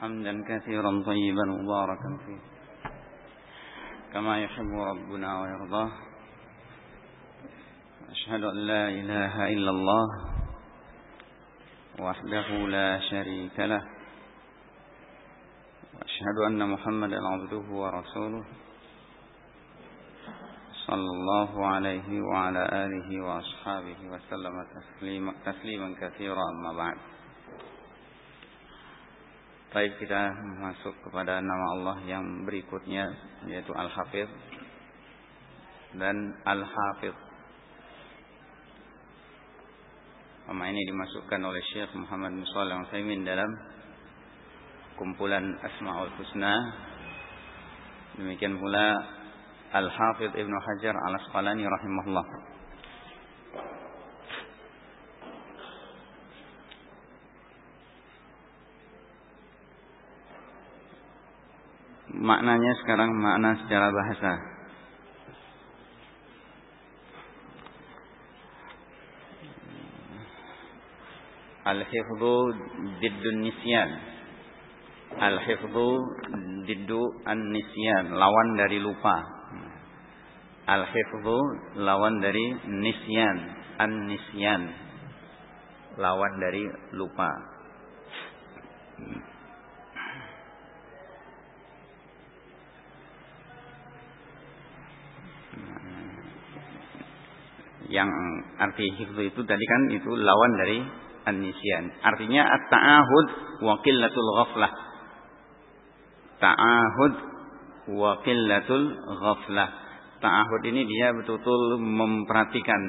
حمدا كثيرا طيبا مباركا فيه. كما يحب ربنا ويرضاه. أشهد أن لا إله إلا الله وحده لا شريك له. وأشهد أن محمدا عبده ورسوله صلى الله عليه وعلى آله وأصحابه وسلم تسليما, كثيرا أما بعد. Baik kita masuk kepada nama Allah yang berikutnya yaitu Al-Hafidh dan Al-Hafidh. Nama ini dimasukkan oleh Syekh Muhammad Musallam Al-Utsaimin dalam kumpulan Asmaul Husna. Demikian pula Al-Hafidh Ibnu Hajar Al-Asqalani rahimahullah. Maknanya sekarang makna secara bahasa. Al-hifdhu diddun nisyan. Al-hifdhu diddu an-nisyan, lawan dari lupa. Al-hifdhu lawan dari nisyan, an-nisyan. Lawan dari lupa. Yang arti hifdzu itu tadi kan itu lawan dari an-nisyan. Artinya at-ta'ahud wa qillatul ghaflah. Ta'ahud wa qillatul ghaflah. Ta'ahud ini dia betul-betul memperhatikan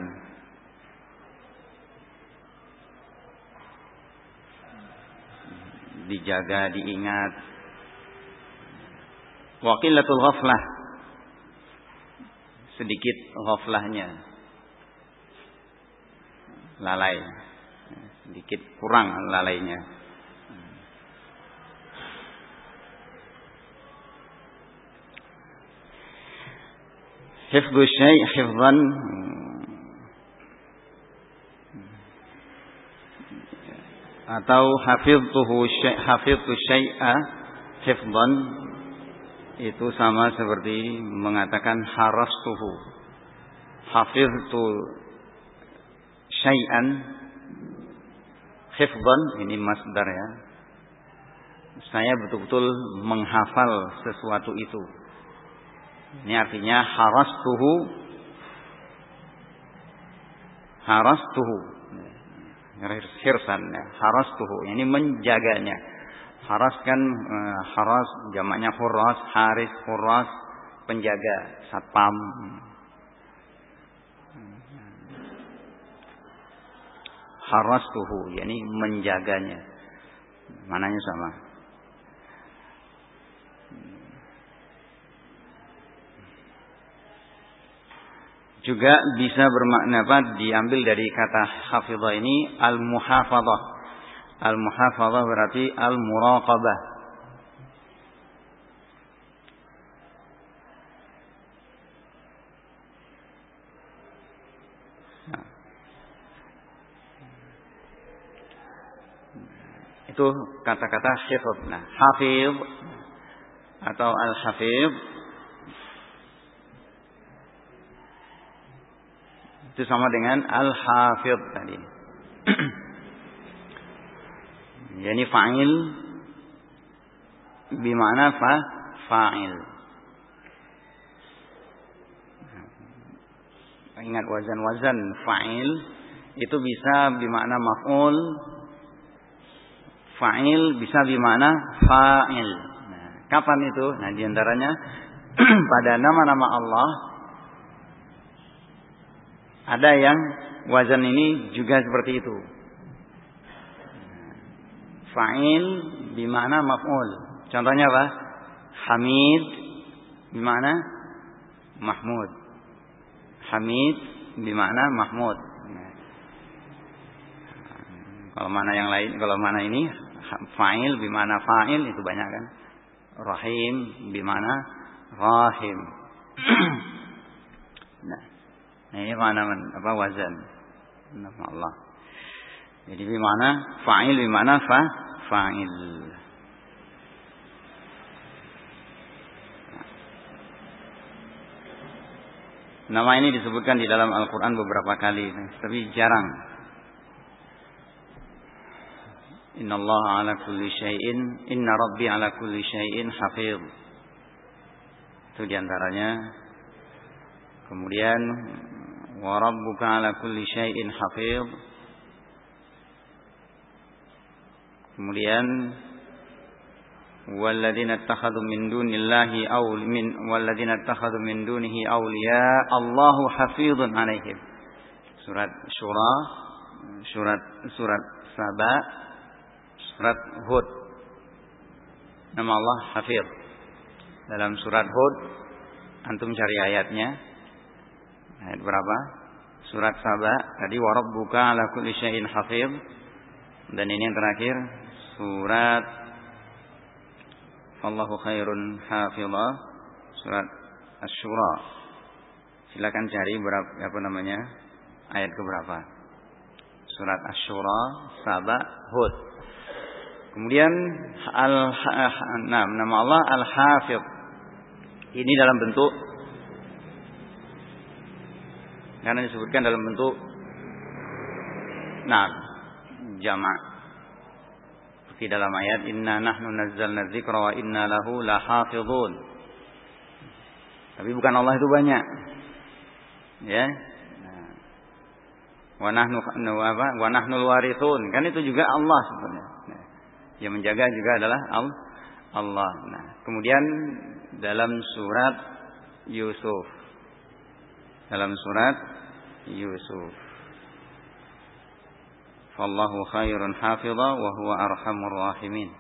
dijaga, diingat. Wa qillatul ghaflah. Sedikit ghaflahnya lalai. Sedikit kurang lalainya. Hifdhu syai' hifdhan. Atau hafidhuhu syai' hafidhu syai'a hifdhan. Itu sama seperti mengatakan harastuhu. Hafidhu syai'an hifdhan ini masdar ya. Saya betul-betul menghafal sesuatu itu. Ini artinya harastuhu harastuhu hirsan ya. harastuhu ini menjaganya haras kan uh, haras jamaknya huras haris huras penjaga satpam harastuhu yakni menjaganya. Mananya sama. Juga bisa bermakna apa? Diambil dari kata hafizah ini al muhafadzah al muhafadzah berarti al muraqabah Itu kata-kata hifz. Nah, hafiz atau al-hafiz itu sama dengan al-hafiz tadi. Jadi fa'il bimana fa fa'il. Ingat wazan-wazan fa'il itu bisa bermakna maf'ul fa'il bisa di mana fa'il. Nah, kapan itu? Nah, di antaranya pada nama-nama Allah ada yang wazan ini juga seperti itu. Fa'il bimana maf'ul. Contohnya apa? Hamid bimana Mahmud. Hamid bimana Mahmud. Nah, kalau mana yang lain, kalau mana ini Fa'il bimana fa'il itu banyak kan. Rahim bimana rahim. Nah, nah, ini mana apa wazan. Nama Allah. Jadi bimana fa'il bimana fa fa'il. Nama ini disebutkan di dalam Al-Quran beberapa kali, tapi jarang Inna Allah ala kulli syai'in, inna Rabbi ala kulli syai'in hafidh. Itu diantaranya. Kemudian, wa rabbuka ala kulli syai'in hafidh. Kemudian, والذين اتخذوا من دون الله أو من والذين اتخذوا من دونه أولياء الله حفيظ عليهم surat Syura surat surat Saba surat Hud nama Allah Hafiz dalam surat Hud antum cari ayatnya ayat berapa surat Saba tadi warabbuka ala kulli syai'in hafiz dan ini yang terakhir surat Allahu khairun hafizah surat Asy-Syura. Silakan cari berapa apa namanya? Ayat ke berapa? Surat Asy-Syura, Saba, Hud. Kemudian al nah, nama Allah Al-Hafiz. Ini dalam bentuk karena disebutkan dalam bentuk nah jamak di dalam ayat inna nahnu nazzalna dzikra wa inna lahu lahafizun. Tapi bukan Allah itu banyak. Ya. Wa nahnu? Wa nahnu warithun. Kan itu juga Allah. Nah, yang menjaga juga adalah Allah. Nah, kemudian dalam surat Yusuf. Dalam surat Yusuf. Wallahu khairun hafidha wa huwa arhamur rahimin.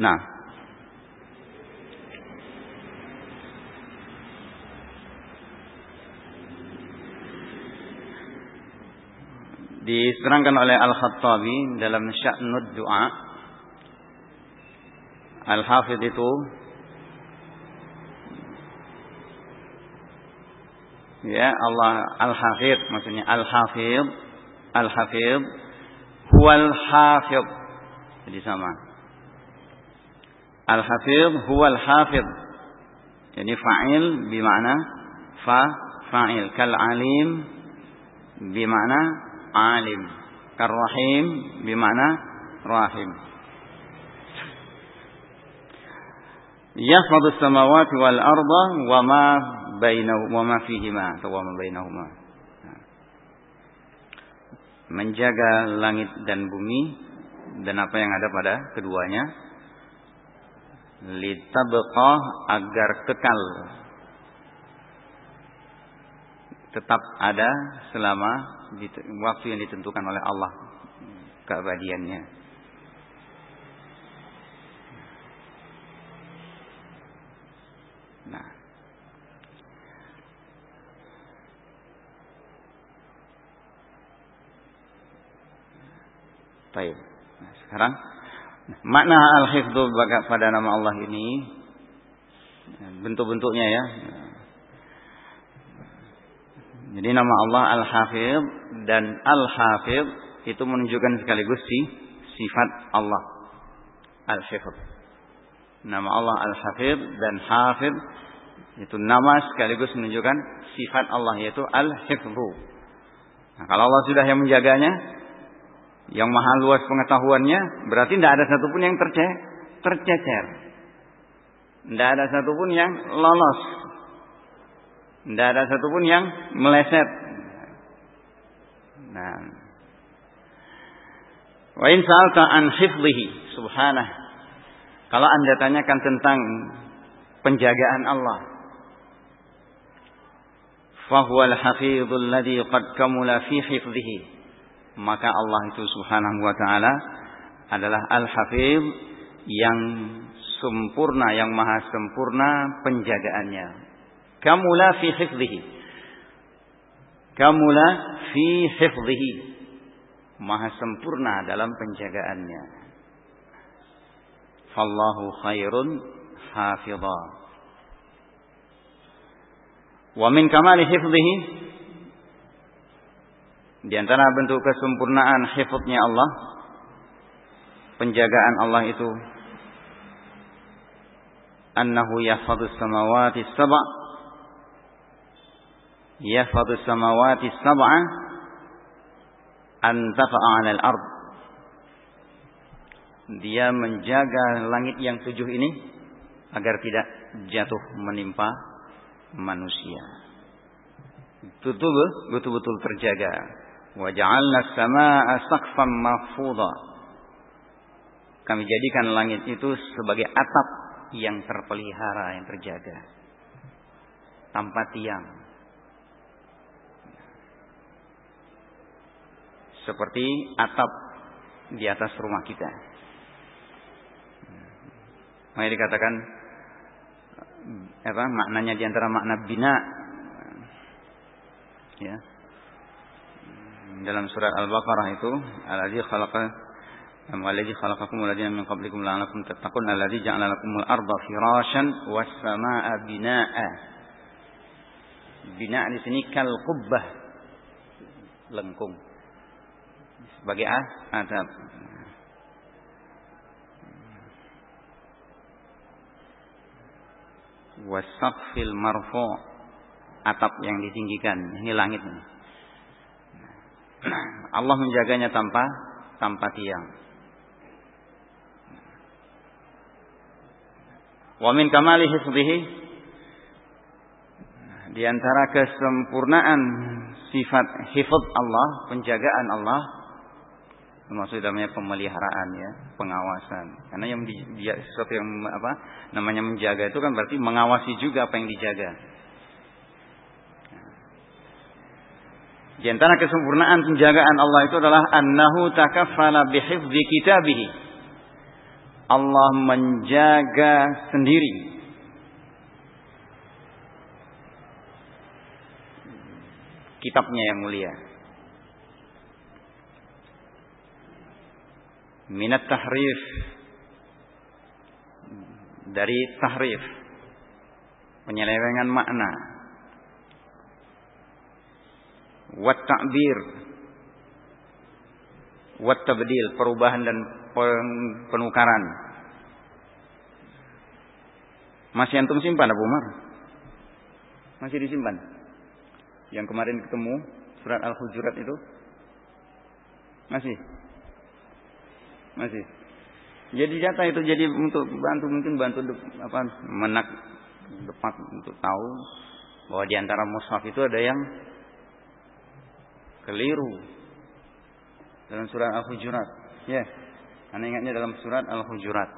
Nah, diterangkan oleh Al-Khattabi dalam Sya'nud Du'a. Al-Hafidh itu ya Allah al-hafid maksudnya al-hafid al-hafid huwal hafid jadi sama. Al-hafid huwal hafid jadi fa'il bermakna fa fa'il. Kal alim bermakna alim. Kar rahim bermakna rahim. Yahfadhu samawati wal arda wa ma bainahu wa ma fihima. Atau wa ma bainahuma. Menjaga langit dan bumi dan apa yang ada pada keduanya. Litabqa agar kekal tetap ada selama waktu yang ditentukan oleh Allah keabadiannya. Baik. Nah, sekarang makna al-hifdzu pada nama Allah ini bentuk-bentuknya ya. Jadi nama Allah Al-Hafidh dan Al-Hafidh itu menunjukkan sekaligus si sifat Allah Al-Hifdz. Nama Allah Al-Hafidh dan Hafidh itu nama sekaligus menunjukkan sifat Allah yaitu Al-Hifdzu. Nah, kalau Allah sudah yang menjaganya, yang maha luas pengetahuannya, berarti tidak ada satupun yang terce tercecer. Tidak ada satupun yang lolos. Tidak ada satupun yang meleset. Nah. Wa in sa'alta an hifdhihi subhanah. Kalau Anda tanyakan tentang penjagaan Allah, fahuwal hafizul ladzi qad kamula fi hifdhihi maka Allah itu subhanahu wa ta'ala adalah Al-Hafiz yang sempurna, yang maha sempurna penjagaannya. Kamula fi hifzihi. Kamula fi hifzihi. Maha sempurna dalam penjagaannya. Fallahu khairun hafidha. Wa min kamali hifzihi di antara bentuk kesempurnaan hifdznya Allah, penjagaan Allah itu annahu yahfadhu samawati sab'a yahfadhu samawati sab'a an tafa'a 'ala al-ard dia menjaga langit yang tujuh ini agar tidak jatuh menimpa manusia. Betul betul terjaga. Wa ja'alna as-samaa'a saqfan mahfudha. Kami jadikan langit itu sebagai atap yang terpelihara, yang terjaga. Tanpa tiang. Seperti atap di atas rumah kita. Makanya dikatakan apa maknanya di antara makna bina ya. Dalam surat Al-Baqarah itu allazi khalaqa Allazi khalaqakum walladzina min qablikum la'allakum tattaqun allazi ja'ala lakumul arda firasyan was samaa'a binaa'a. Bina di sini kal qubbah lengkung sebagai ah adab wasaqfil marfu atap yang ditinggikan ini langit. Allah menjaganya tanpa tanpa tiang. Wa min kamali hifdhihi di antara kesempurnaan sifat hifdz Allah penjagaan Allah termasuk namanya pemeliharaan ya, pengawasan. Karena yang dia sesuatu yang apa namanya menjaga itu kan berarti mengawasi juga apa yang dijaga. Di antara kesempurnaan penjagaan Allah itu adalah annahu takaffala bihifdzi kitabih. Allah menjaga sendiri kitabnya yang mulia. Minat tahrif. Dari tahrif. Penyelewengan makna. Wat ta'bir. Wat tabdil. Perubahan dan penukaran. Masih antum simpan Abu Umar? Masih disimpan? Yang kemarin ketemu surat Al-Hujurat itu? Masih masih. Jadi jatah itu jadi untuk bantu mungkin bantu apa menak depan untuk tahu bahwa di antara mushaf itu ada yang keliru dalam surat Al-Hujurat. Ya. Yeah. Anda ingatnya dalam surat Al-Hujurat.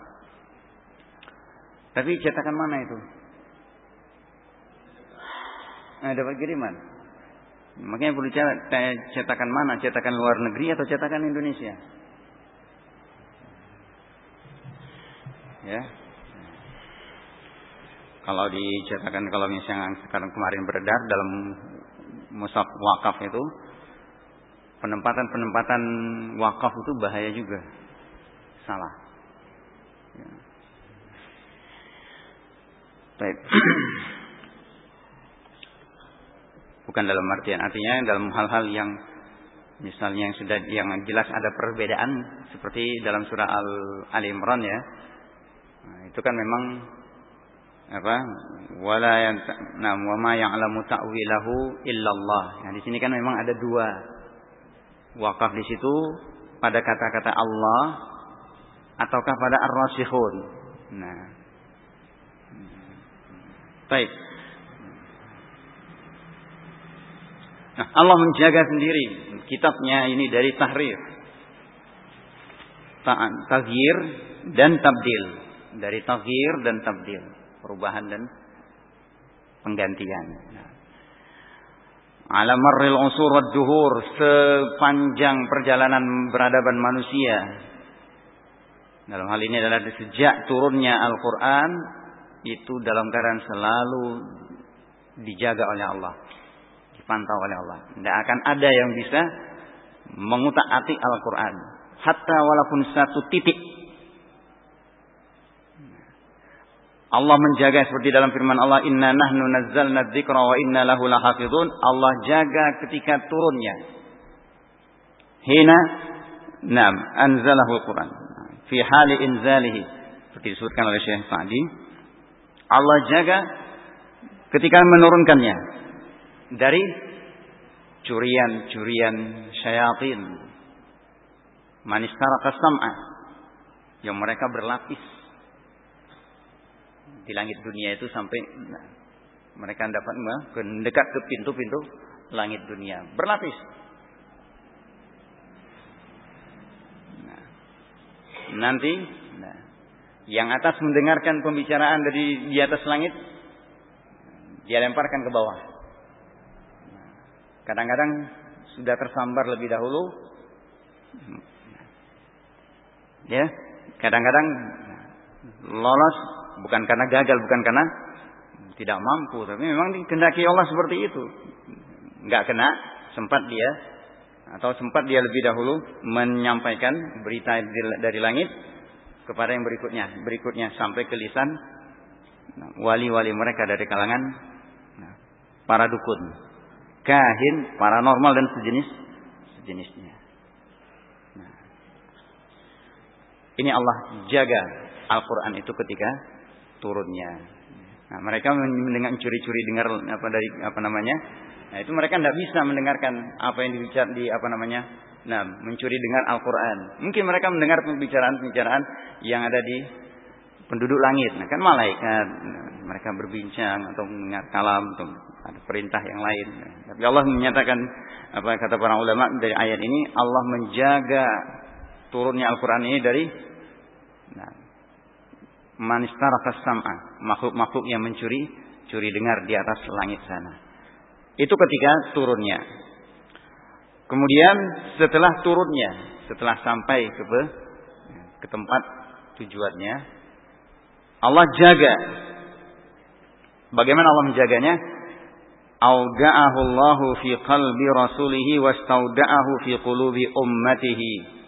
Tapi cetakan mana itu? Nah, dapat kiriman. Makanya perlu cetakan mana? Cetakan luar negeri atau cetakan Indonesia? Ya kalau diceritakan kalau misalnya sekarang kemarin beredar dalam musaf wakaf itu penempatan-penempatan wakaf itu bahaya juga salah ya. Baik. bukan dalam artian artinya dalam hal-hal yang misalnya yang sudah yang jelas ada perbedaan seperti dalam surah Al Ali Imran ya Nah, itu kan memang apa? Wala yang nah wa ma ya'lamu ta'wilahu illallah. Nah, di sini kan memang ada dua wakaf di situ pada kata-kata Allah ataukah pada ar-rasikhun. Nah. Baik. Nah, Allah menjaga sendiri kitabnya ini dari tahrif, taghyir dan tabdil dari taghir dan tabdil, perubahan dan penggantian. Ala marril usur duhur sepanjang perjalanan peradaban manusia. Dalam hal ini adalah sejak turunnya Al-Qur'an itu dalam keadaan selalu dijaga oleh Allah, dipantau oleh Allah. Tidak akan ada yang bisa mengutak-atik Al-Qur'an. Hatta walaupun satu titik Allah menjaga seperti dalam firman Allah inna nahnu nazzalna dzikra wa inna lahu lahafizun. Allah jaga ketika turunnya. Hina nam anzalahu Quran. Fi hali inzalihi. Seperti disebutkan oleh Syekh Sa'di. Allah jaga ketika menurunkannya. Dari curian-curian syaitan. Manistara kasam'a yang mereka berlapis di langit dunia itu sampai nah, mereka dapat mendekat ke pintu-pintu langit dunia berlapis. Nah, nanti nah, yang atas mendengarkan pembicaraan dari di atas langit dia lemparkan ke bawah. Kadang-kadang sudah tersambar lebih dahulu. Ya, kadang-kadang lolos bukan karena gagal, bukan karena tidak mampu, tapi memang dikehendaki Allah seperti itu. Enggak kena, sempat dia atau sempat dia lebih dahulu menyampaikan berita dari langit kepada yang berikutnya, berikutnya sampai ke lisan wali-wali mereka dari kalangan para dukun, kahin, paranormal dan sejenis sejenisnya. Nah, ini Allah jaga Al-Quran itu ketika turunnya. Nah, mereka mendengar curi-curi dengar apa dari apa namanya? Nah, itu mereka tidak bisa mendengarkan apa yang dibicar di apa namanya? Nah, mencuri dengar Al-Quran. Mungkin mereka mendengar pembicaraan-pembicaraan yang ada di penduduk langit. Nah, kan malaikat. Nah, mereka berbincang atau mendengar kalam atau ada perintah yang lain. Tapi Allah menyatakan apa kata para ulama dari ayat ini Allah menjaga turunnya Al-Quran ini dari manistaraka sam'a, makhluk-makhluk yang mencuri curi dengar di atas langit sana. Itu ketika turunnya. Kemudian setelah turunnya, setelah sampai ke ke tempat tujuannya, Allah jaga. Bagaimana Allah menjaganya? Auda'ahu Allahu fi qalbi rasulihi wastauda'ahu fi qulubi ummatihi.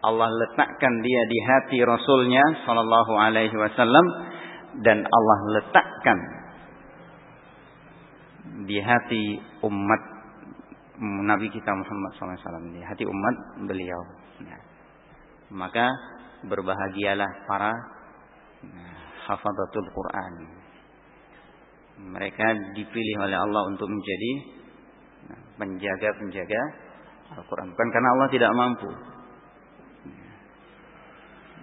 Allah letakkan dia di hati Rasulnya Sallallahu Alaihi Wasallam dan Allah letakkan di hati umat Nabi kita Muhammad SAW di hati umat beliau. Nah, maka berbahagialah para nah, hafadatul Quran. Mereka dipilih oleh Allah untuk menjadi nah, penjaga-penjaga Al-Quran. Bukan karena Allah tidak mampu,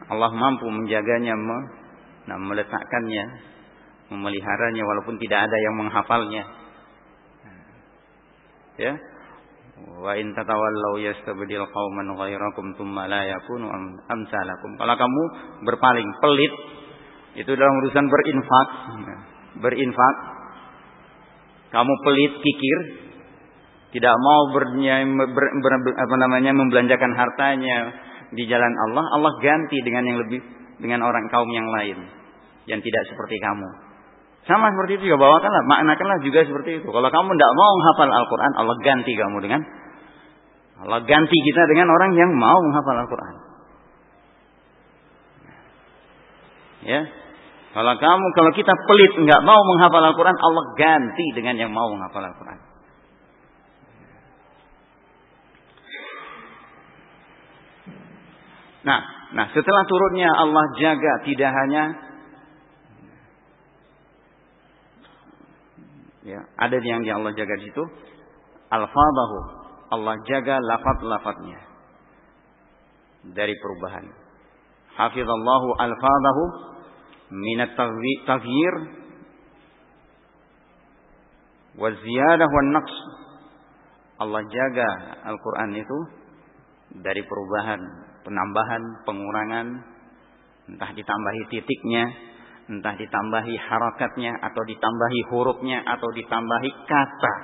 Allah mampu menjaganya, nah, meletakkannya, memeliharanya walaupun tidak ada yang menghafalnya. Ya. Wa in tatawallaw yastabdil qauman ghairakum tsumma la yakunu amsalakum. Kalau kamu berpaling pelit itu dalam urusan berinfak, berinfak kamu pelit kikir tidak mau ber, ber, ber, apa namanya membelanjakan hartanya di jalan Allah, Allah ganti dengan yang lebih dengan orang kaum yang lain yang tidak seperti kamu. Sama seperti itu juga bawakanlah, maknakanlah juga seperti itu. Kalau kamu tidak mau menghafal Al-Quran, Allah ganti kamu dengan Allah ganti kita dengan orang yang mau menghafal Al-Quran. Ya, kalau kamu, kalau kita pelit nggak mau menghafal Al-Quran, Allah ganti dengan yang mau menghafal Al-Quran. Nah, nah setelah turunnya Allah jaga tidak hanya ya, ada yang di Allah jaga di situ al-fadahu. Allah jaga lafaz-lafaznya dari perubahan. Hafizallahu al-fadahu minat taghyir wa ziyadah wa naqs. Allah jaga Al-Quran itu dari perubahan penambahan, pengurangan, entah ditambahi titiknya, entah ditambahi harakatnya, atau ditambahi hurufnya, atau ditambahi kata.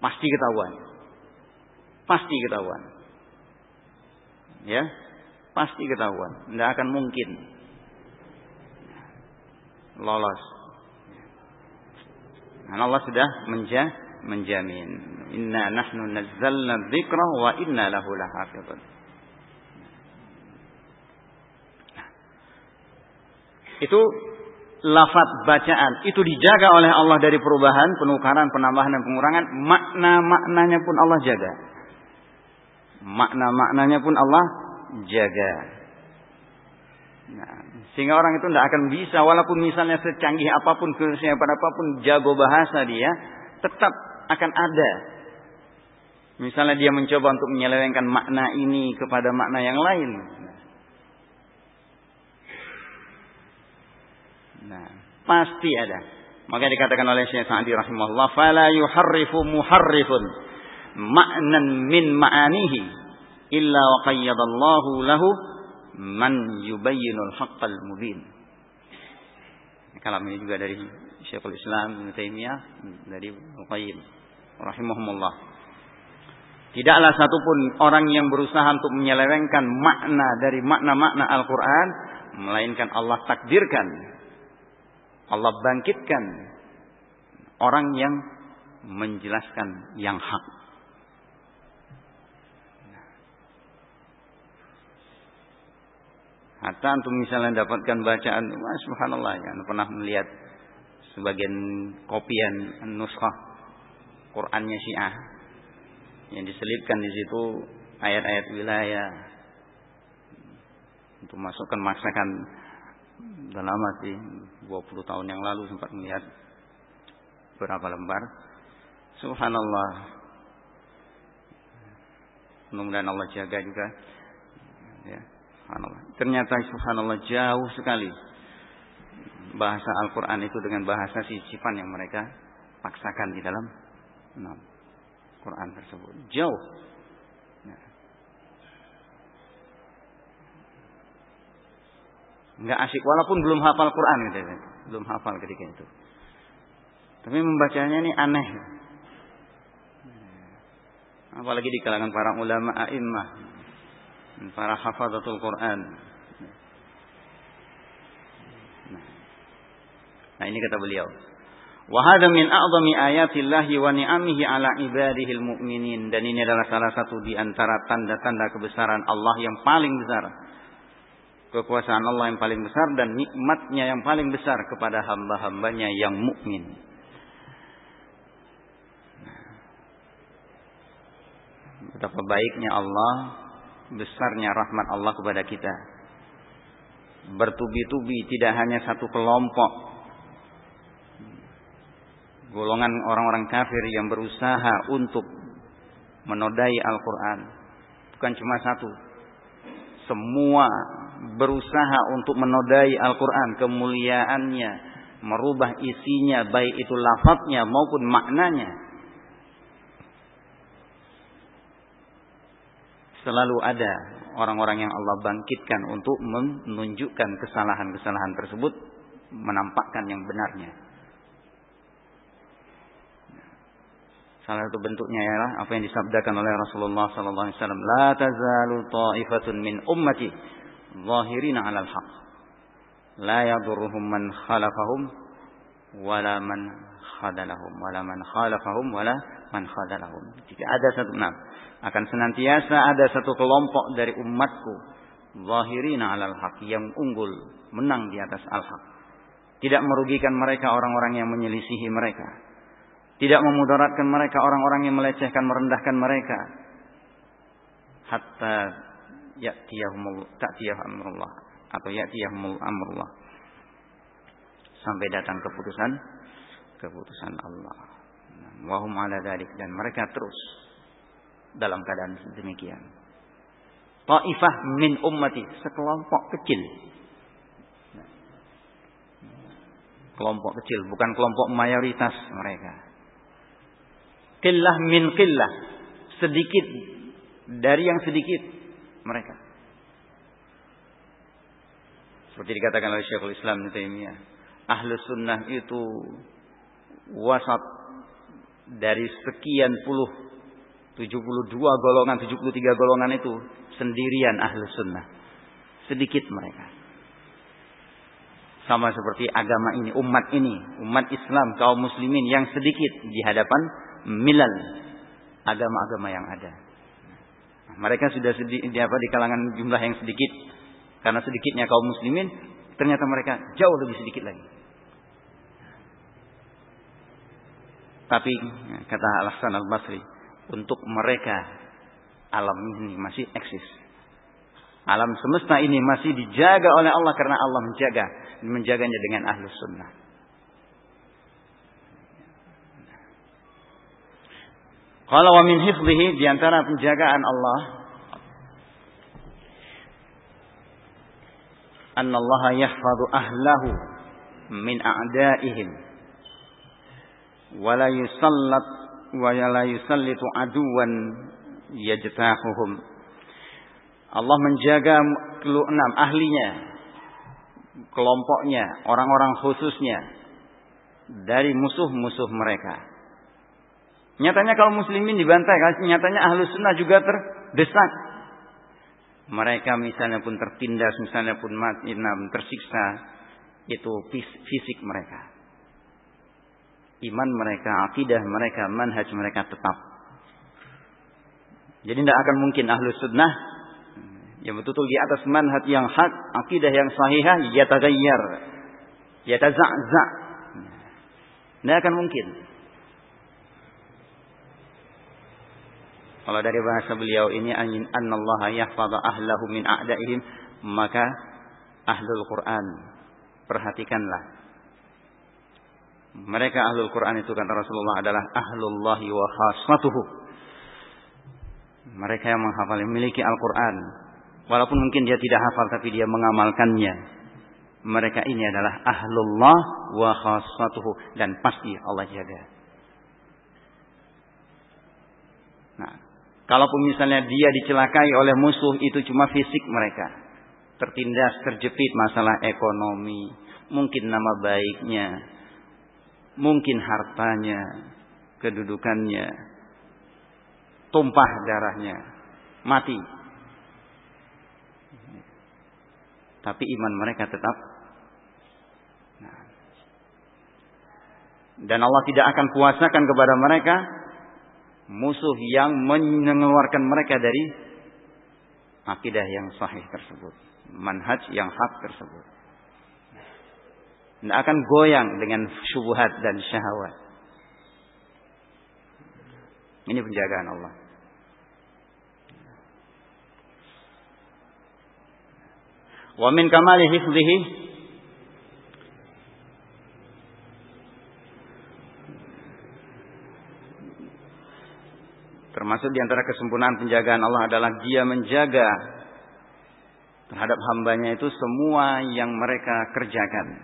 Pasti ketahuan. Pasti ketahuan. Ya, pasti ketahuan. Tidak akan mungkin lolos. Dan Allah sudah menja menjamin. Inna nahnu nazzalna dzikra wa inna lahu lahafizun. Itu lafaz bacaan itu dijaga oleh Allah dari perubahan, penukaran, penambahan dan pengurangan, makna-maknanya pun Allah jaga. Makna-maknanya pun Allah jaga. Nah, sehingga orang itu tidak akan bisa walaupun misalnya secanggih apa pun kehebat apa pun jago bahasa dia tetap akan ada. Misalnya dia mencoba untuk menyelewengkan makna ini kepada makna yang lain. Nah, pasti ada. Maka dikatakan oleh Syekh Sa'di rahimahullah, "Fala yuharrifu muharrifun ma'nan min ma'anihi illa wa qayyadallahu lahu man yubayyinul haqqal mubin." Kalam ini juga dari Syekhul Islam Ibnu Taimiyah dari Al-Qayyim rahimahumullah. Tidaklah satupun orang yang berusaha untuk menyelewengkan makna dari makna-makna Al-Quran. Melainkan Allah takdirkan Allah bangkitkan orang yang menjelaskan yang hak. Hatta untuk misalnya dapatkan bacaan, wah subhanallah ya, pernah melihat sebagian kopian nuskah Qurannya Syiah yang diselipkan di situ ayat-ayat wilayah untuk masukkan masakan Udah lama sih, 20 tahun yang lalu sempat melihat berapa lembar. Subhanallah. Mudah-mudahan Allah jaga juga. Ya, subhanallah. Ternyata subhanallah jauh sekali bahasa Al-Quran itu dengan bahasa sisipan yang mereka paksakan di dalam Quran tersebut. Jauh. Nggak asik walaupun belum hafal Quran gitu ya. belum hafal ketika itu. Tapi membacanya ini aneh. Apalagi di kalangan para ulama a'immah. Para hafadzatul Quran. Nah ini kata beliau. Wahada min a'zami ayatillahi wa ni'amihi ala ibadihil mu'minin. Dan ini adalah salah satu di antara tanda-tanda kebesaran Allah yang paling besar kekuasaan Allah yang paling besar dan nikmatnya yang paling besar kepada hamba-hambanya yang mukmin. Betapa baiknya Allah, besarnya rahmat Allah kepada kita. Bertubi-tubi tidak hanya satu kelompok golongan orang-orang kafir yang berusaha untuk menodai Al-Quran. Bukan cuma satu. Semua berusaha untuk menodai Al-Quran, kemuliaannya, merubah isinya, baik itu lafadznya maupun maknanya. Selalu ada orang-orang yang Allah bangkitkan untuk menunjukkan kesalahan-kesalahan tersebut, menampakkan yang benarnya. Salah satu bentuknya ialah apa yang disabdakan oleh Rasulullah sallallahu alaihi wasallam, "La tazalu ta'ifatun min ummati zahirina 'alal haq. La yadurruhum man khalafahum wala man khadalahum wala man khalafahum wala man khadalahum. Jika ada satu enam akan senantiasa ada satu kelompok dari umatku zahirina 'alal haq yang unggul, menang di atas al-haq. Tidak merugikan mereka orang-orang yang menyelisihi mereka. Tidak memudaratkan mereka orang-orang yang melecehkan, merendahkan mereka. Hatta ya'tiyahumul ta'tiyahumullah atau ya'tiyahumul amrullah sampai datang keputusan keputusan Allah. Wahum ala dalik dan mereka terus dalam keadaan demikian. Taifah min ummati sekelompok kecil. Kelompok kecil bukan kelompok mayoritas mereka. Killah min killah sedikit dari yang sedikit mereka. Seperti dikatakan oleh Syekhul Islam Ibnu Taimiyah, ahlu sunnah itu wasat dari sekian puluh 72 golongan, 73 golongan itu sendirian ahlu sunnah. Sedikit mereka. Sama seperti agama ini, umat ini, umat Islam, kaum muslimin yang sedikit di hadapan milal agama-agama yang ada. Mereka sudah sedih, di apa di kalangan jumlah yang sedikit karena sedikitnya kaum muslimin, ternyata mereka jauh lebih sedikit lagi. Tapi kata Al Hasan Al Basri, untuk mereka alam ini masih eksis. Alam semesta ini masih dijaga oleh Allah karena Allah menjaga menjaganya dengan ahlus sunnah. Kalau wa min hifzihi di penjagaan Allah anna Allah yahfadhu ahlahu min a'daihim. Wa la yusallat wa la yusallitu aduwan yajtahuhum Allah menjaga enam ahlinya kelompoknya orang-orang khususnya dari musuh-musuh mereka Nyatanya kalau muslimin dibantai, nyatanya ahlu sunnah juga terdesak. Mereka misalnya pun tertindas, misalnya pun mati, tersiksa. Itu fisik mereka. Iman mereka, akidah mereka, manhaj mereka tetap. Jadi tidak akan mungkin ahlu sunnah yang betul-betul di atas manhaj yang hak, akidah yang sahihah, yatagayyar, yataza'za. Tidak akan mungkin. Kalau dari bahasa beliau ini annallaha yahfadha ahlahu min a'daihim maka ahlul Quran perhatikanlah. Mereka ahlul Quran itu kata Rasulullah adalah ahlullahi wa khasatuhu mereka yang menghafal memiliki Al-Quran. Walaupun mungkin dia tidak hafal tapi dia mengamalkannya. Mereka ini adalah ahlullah wa khasatuhu dan pasti Allah jaga. Nah Kalaupun misalnya dia dicelakai oleh musuh itu cuma fisik mereka. Tertindas, terjepit masalah ekonomi. Mungkin nama baiknya. Mungkin hartanya. Kedudukannya. Tumpah darahnya. Mati. Tapi iman mereka tetap. Nah. Dan Allah tidak akan kuasakan kepada mereka musuh yang mengeluarkan mereka dari akidah yang sahih tersebut, manhaj yang hak tersebut. Tidak akan goyang dengan syubhat dan syahwat. Ini penjagaan Allah. Wa min kamali hifzihi Termasuk di antara kesempurnaan penjagaan Allah adalah dia menjaga terhadap hambanya itu semua yang mereka kerjakan.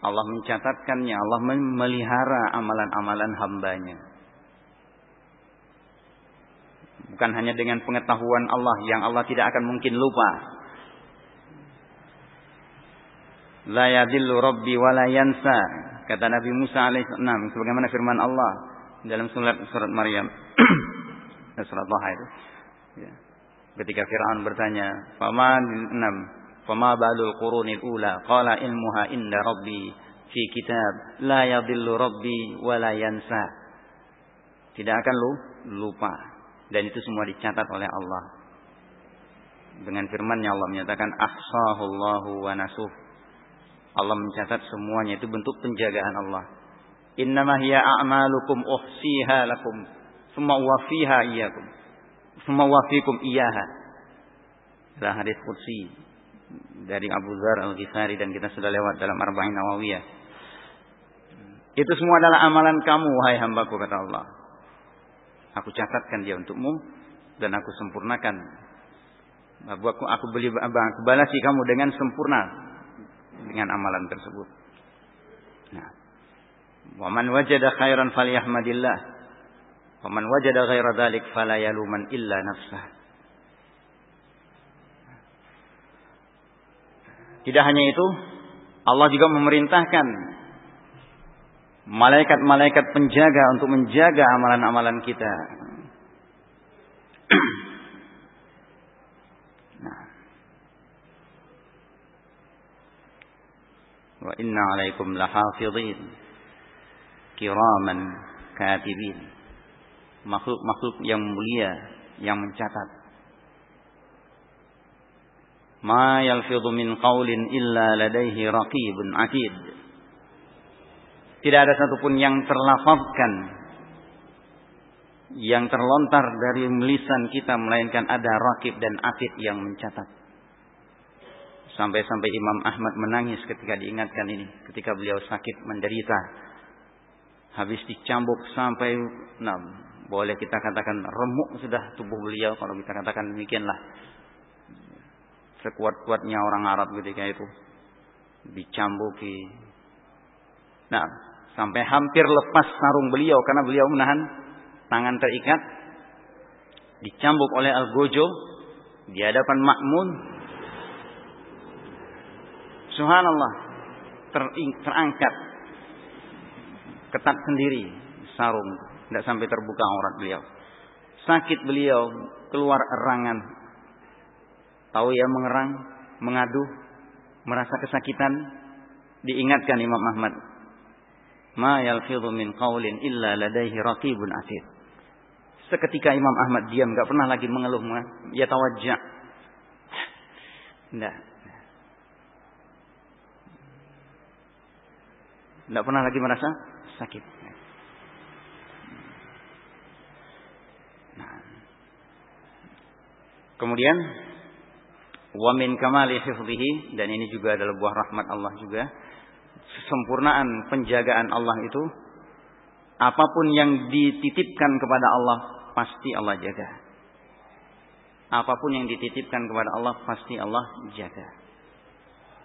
Allah mencatatkannya, Allah memelihara amalan-amalan hambanya. Bukan hanya dengan pengetahuan Allah yang Allah tidak akan mungkin lupa. La yadillu rabbi wa. Kata Nabi Musa alaihissalam sebagaimana firman Allah dalam surat surat Maryam. Surat Taha itu. Ya. ketika Fir'aun bertanya fama enam fama balul qurunil ula qala ilmuha inda rabbi fi kitab la yadillu rabbi wa la yansa. Tidak akan lu lupa. Dan itu semua dicatat oleh Allah. Dengan firman-Nya Allah menyatakan ahsahullahu wa nasuh. Allah mencatat semuanya. Itu bentuk penjagaan Allah Innama hiya a'malukum uhsiha lakum thumma wafiha iyyakum. Thumma wafikum iyyaha. Adalah hadis qudsi dari Abu Dzar Al-Ghifari dan kita sudah lewat dalam Arba'in Nawawiyah. Itu semua adalah amalan kamu wahai hambaku kata Allah. Aku catatkan dia untukmu dan aku sempurnakan. Aku, aku beli aku balasi kamu dengan sempurna dengan amalan tersebut. Nah, Wa man wajada khairan falyahmadillah. Wa man wajada ghaira dzalik fala yaluman illa nafsah. Tidak hanya itu, Allah juga memerintahkan malaikat-malaikat penjaga untuk menjaga amalan-amalan kita. nah. Wa inna alaikum lahafidhin kiraman katibin. Makhluk-makhluk yang mulia yang mencatat. Ma yalfidhu min qawlin illa ladaihi raqibun atid. Tidak ada satupun yang terlafazkan yang terlontar dari lisan kita melainkan ada rakib dan atid yang mencatat. Sampai-sampai Imam Ahmad menangis ketika diingatkan ini, ketika beliau sakit menderita. Habis dicambuk sampai nah, boleh kita katakan remuk sudah tubuh beliau kalau kita katakan demikianlah. Sekuat-kuatnya orang Arab ketika itu dicambuki. Nah, sampai hampir lepas sarung beliau karena beliau menahan tangan terikat dicambuk oleh Al-Gojo di hadapan Makmun. Subhanallah, terangkat ketat sendiri sarung, tidak sampai terbuka aurat beliau. Sakit beliau, keluar erangan. Tahu ya mengerang, mengadu, merasa kesakitan, diingatkan Imam Ahmad. Ma yalfidhu min qawlin illa ladaihi raqibun atid. Seketika Imam Ahmad diam, nggak pernah lagi mengeluh, ya tawajjah. Tidak. Tidak pernah lagi merasa sakit. Nah. Kemudian wa min kamali hifdhihi dan ini juga adalah buah rahmat Allah juga. Sempurnaan penjagaan Allah itu apa pun yang dititipkan kepada Allah pasti Allah jaga. Apa pun yang dititipkan kepada Allah pasti Allah jaga.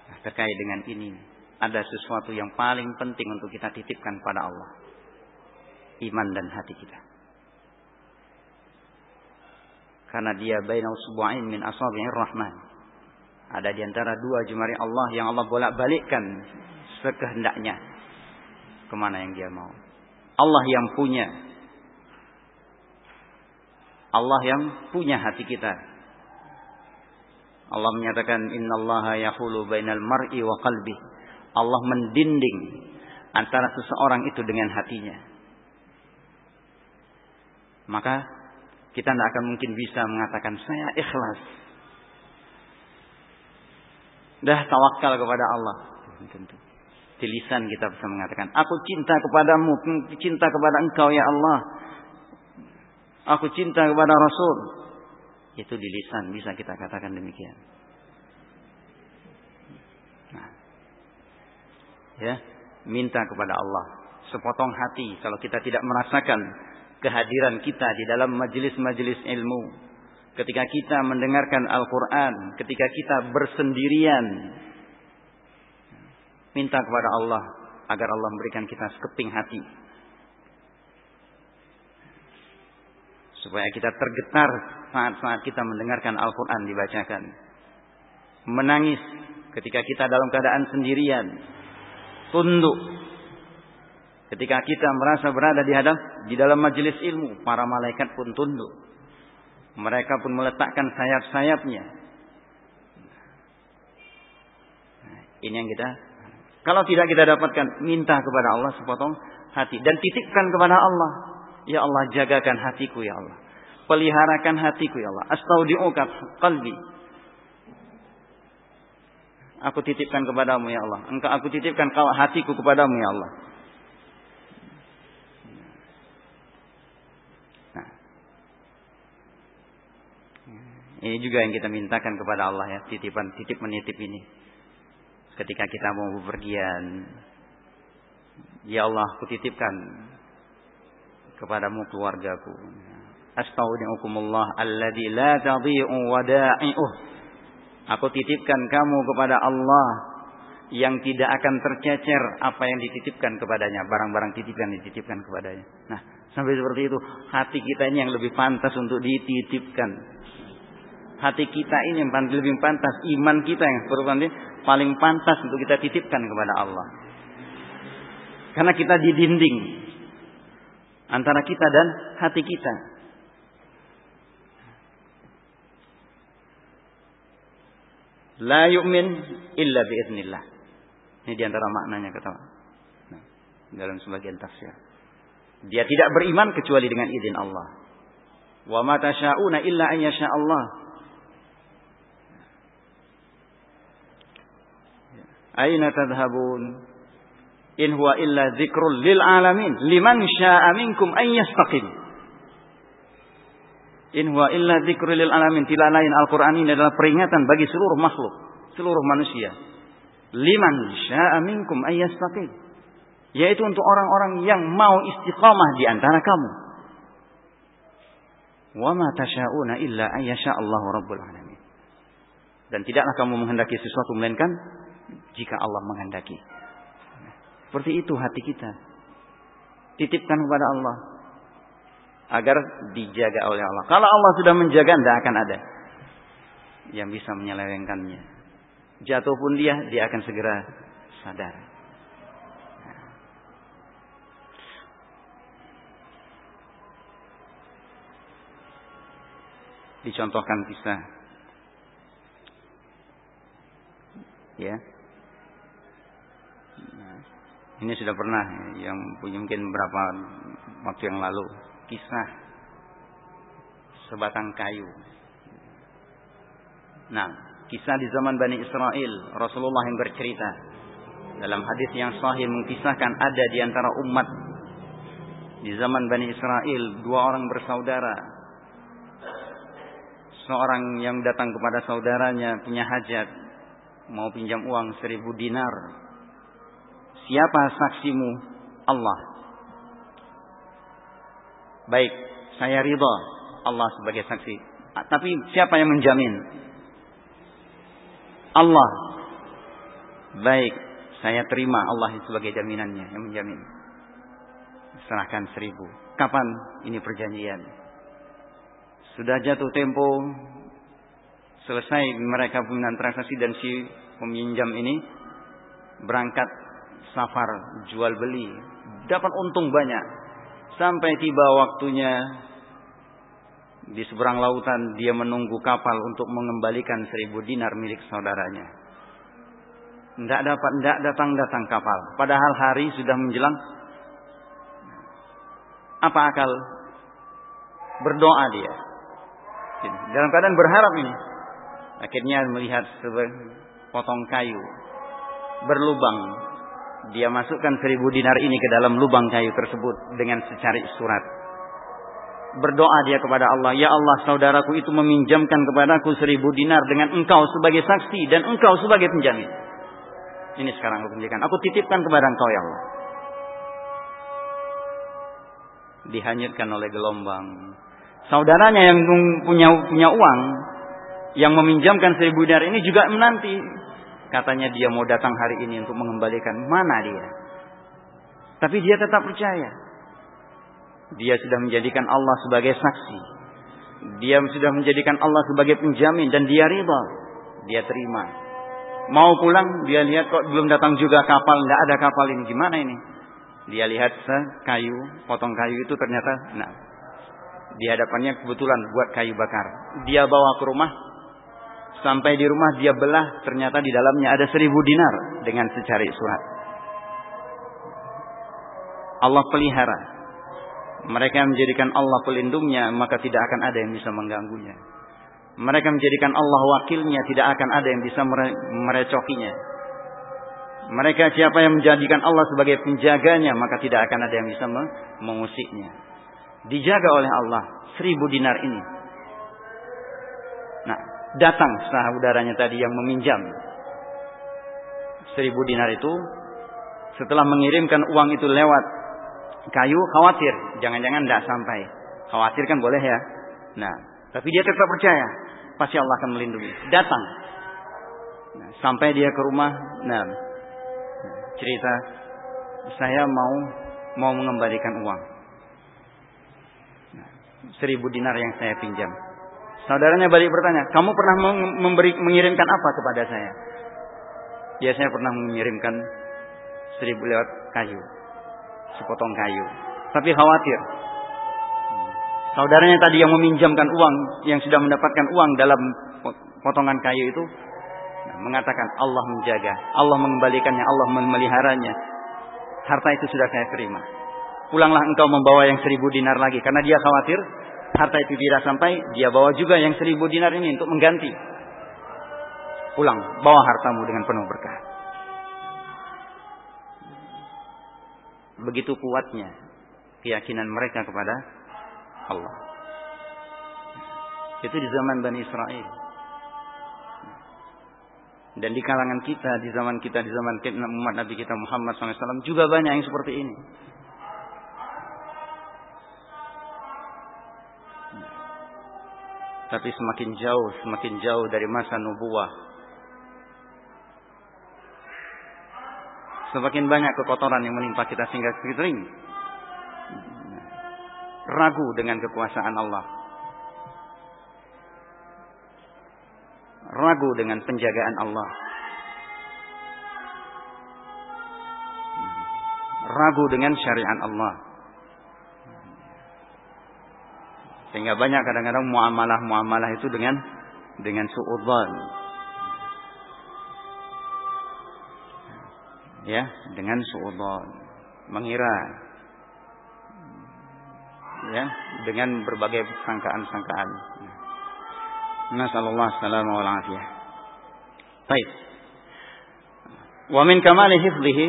Nah, terkait dengan ini ada sesuatu yang paling penting untuk kita titipkan pada Allah. Iman dan hati kita. Karena dia bainal subu'ain min asabi'ir rahman. Ada di antara dua jemari Allah yang Allah bolak-balikkan sekehendaknya. Ke mana yang dia mau. Allah yang punya. Allah yang punya hati kita. Allah menyatakan innallaha yahulu bainal mar'i wa qalbi. Allah mendinding antara seseorang itu dengan hatinya. Maka kita tidak akan mungkin bisa mengatakan saya ikhlas. Dah tawakal kepada Allah. Tentu. Di kita bisa mengatakan, aku cinta kepadamu, cinta kepada engkau ya Allah. Aku cinta kepada Rasul. Itu di lisan bisa kita katakan demikian. Ya, minta kepada Allah sepotong hati kalau kita tidak merasakan kehadiran kita di dalam majelis-majelis ilmu. Ketika kita mendengarkan Al-Quran. Ketika kita bersendirian. Minta kepada Allah. Agar Allah memberikan kita sekeping hati. Supaya kita tergetar saat-saat kita mendengarkan Al-Quran dibacakan. Menangis ketika kita dalam keadaan sendirian. Tunduk Ketika kita merasa berada di hadap di dalam majelis ilmu, para malaikat pun tunduk. Mereka pun meletakkan sayap-sayapnya. Ini yang kita kalau tidak kita dapatkan, minta kepada Allah sepotong hati dan titipkan kepada Allah. Ya Allah, jagakan hatiku ya Allah. Peliharakan hatiku ya Allah. Astaudi'uka qalbi. Aku titipkan kepadamu ya Allah. Engkau aku titipkan hatiku kepadamu ya Allah. Ini juga yang kita mintakan kepada Allah ya, titipan titip menitip ini. Ketika kita mau bepergian, ya Allah, kutitipkan kepadamu keluargaku. Astaudiukumullah alladzi la tadhi'u wada'i'uh. Aku titipkan kamu kepada Allah yang tidak akan tercecer apa yang dititipkan kepadanya, barang-barang titipan dititipkan kepadanya. Nah, sampai seperti itu, hati kita ini yang lebih pantas untuk dititipkan hati kita ini yang lebih pantas, iman kita yang paling pantas untuk kita titipkan kepada Allah. Karena kita didinding antara kita dan hati kita. La yu'min illa biiznillah. Ini di antara maknanya kata nah, dalam sebagian tafsir. Dia tidak beriman kecuali dengan izin Allah. Wa ma tasyauna illa an Allah. Aina tadhhabun? In huwa illa dzikrul lil alamin liman syaa'a minkum an yastaqim. In huwa illa dzikrul lil alamin. Tidak lain Al-Qur'an ini adalah peringatan bagi seluruh makhluk, seluruh manusia. Liman syaa minkum ayyastaqim. Yaitu untuk orang-orang yang mau istiqamah di antara kamu. Wa ma tasyauna illa ayyasha Allahu rabbul alamin. Dan tidaklah kamu menghendaki sesuatu melainkan jika Allah menghendaki. Seperti itu hati kita. Titipkan kepada Allah agar dijaga oleh Allah. Kalau Allah sudah menjaga, tidak akan ada yang bisa menyelewengkannya. Jatuh pun dia, dia akan segera sadar. Dicontohkan kisah. Ya. Ini sudah pernah yang punya mungkin berapa waktu yang lalu kisah sebatang kayu. Nah, kisah di zaman Bani Israel, Rasulullah yang bercerita dalam hadis yang sahih mengisahkan ada di antara umat di zaman Bani Israel dua orang bersaudara. Seorang yang datang kepada saudaranya punya hajat, mau pinjam uang seribu dinar. Siapa saksimu? Allah. Baik, saya ridha Allah sebagai saksi. Ah, tapi siapa yang menjamin? Allah. Baik, saya terima Allah sebagai jaminannya yang menjamin. Serahkan seribu. Kapan ini perjanjian? Sudah jatuh tempo, selesai mereka punya transaksi dan si peminjam ini berangkat safar jual beli dapat untung banyak Sampai tiba waktunya di seberang lautan dia menunggu kapal untuk mengembalikan seribu dinar milik saudaranya. Tidak dapat, tidak datang-datang kapal. Padahal hari sudah menjelang. Apa akal? Berdoa dia. Dalam keadaan berharap ini. Akhirnya melihat sepotong kayu berlubang dia masukkan seribu dinar ini ke dalam lubang kayu tersebut dengan secari surat. Berdoa dia kepada Allah, Ya Allah saudaraku itu meminjamkan kepadaku seribu dinar dengan engkau sebagai saksi dan engkau sebagai penjamin. Ini sekarang aku tunjukkan. Aku titipkan kepada engkau ya Allah. Dihanyutkan oleh gelombang. Saudaranya yang punya punya uang, yang meminjamkan seribu dinar ini juga menanti Katanya dia mau datang hari ini untuk mengembalikan. Mana dia? Tapi dia tetap percaya. Dia sudah menjadikan Allah sebagai saksi. Dia sudah menjadikan Allah sebagai penjamin dan dia riba. Dia terima. Mau pulang, dia lihat kok belum datang juga kapal, tidak ada kapal ini. Gimana ini? Dia lihat kayu, potong kayu itu ternyata, nah, di hadapannya kebetulan buat kayu bakar. Dia bawa ke rumah, Sampai di rumah dia belah, ternyata di dalamnya ada seribu dinar dengan secari surat. Allah pelihara. Mereka menjadikan Allah pelindungnya, maka tidak akan ada yang bisa mengganggunya. Mereka menjadikan Allah wakilnya, tidak akan ada yang bisa merecokinya. Mereka siapa yang menjadikan Allah sebagai penjaganya, maka tidak akan ada yang bisa mengusiknya. Dijaga oleh Allah seribu dinar ini. Datang saudaranya tadi yang meminjam. Seribu dinar itu setelah mengirimkan uang itu lewat kayu khawatir. Jangan-jangan tidak sampai. Khawatir kan boleh ya? Nah tapi dia tetap percaya. Pasti Allah akan melindungi. Datang. Nah, sampai dia ke rumah. Nah cerita saya mau mau mengembalikan uang. Nah, seribu dinar yang saya pinjam Saudaranya balik bertanya, kamu pernah memberi, mengirimkan apa kepada saya? Ya saya pernah mengirimkan seribu lewat kayu, sepotong kayu. Tapi khawatir. Saudaranya tadi yang meminjamkan uang, yang sudah mendapatkan uang dalam potongan kayu itu, mengatakan Allah menjaga, Allah mengembalikannya, Allah memeliharanya. Harta itu sudah saya terima. Pulanglah engkau membawa yang seribu dinar lagi, karena dia khawatir harta itu tidak sampai, dia bawa juga yang seribu dinar ini untuk mengganti. Pulang, bawa hartamu dengan penuh berkah. Begitu kuatnya keyakinan mereka kepada Allah. Itu di zaman Bani Israel. Dan di kalangan kita, di zaman kita, di zaman umat Nabi kita Muhammad SAW juga banyak yang seperti ini. Tapi semakin jauh, semakin jauh dari masa nubuah. Semakin banyak kekotoran yang menimpa kita sehingga sering ragu dengan kekuasaan Allah. Ragu dengan penjagaan Allah. Ragu dengan syariat Allah. Sehingga banyak kadang-kadang muamalah-muamalah itu dengan dengan suudzon. Ya, dengan suudzon. Mengira ya dengan berbagai sangkaan-sangkaan. Nasallallahu alaihi wal afiyah. Baik. Wa min kamali hifdhihi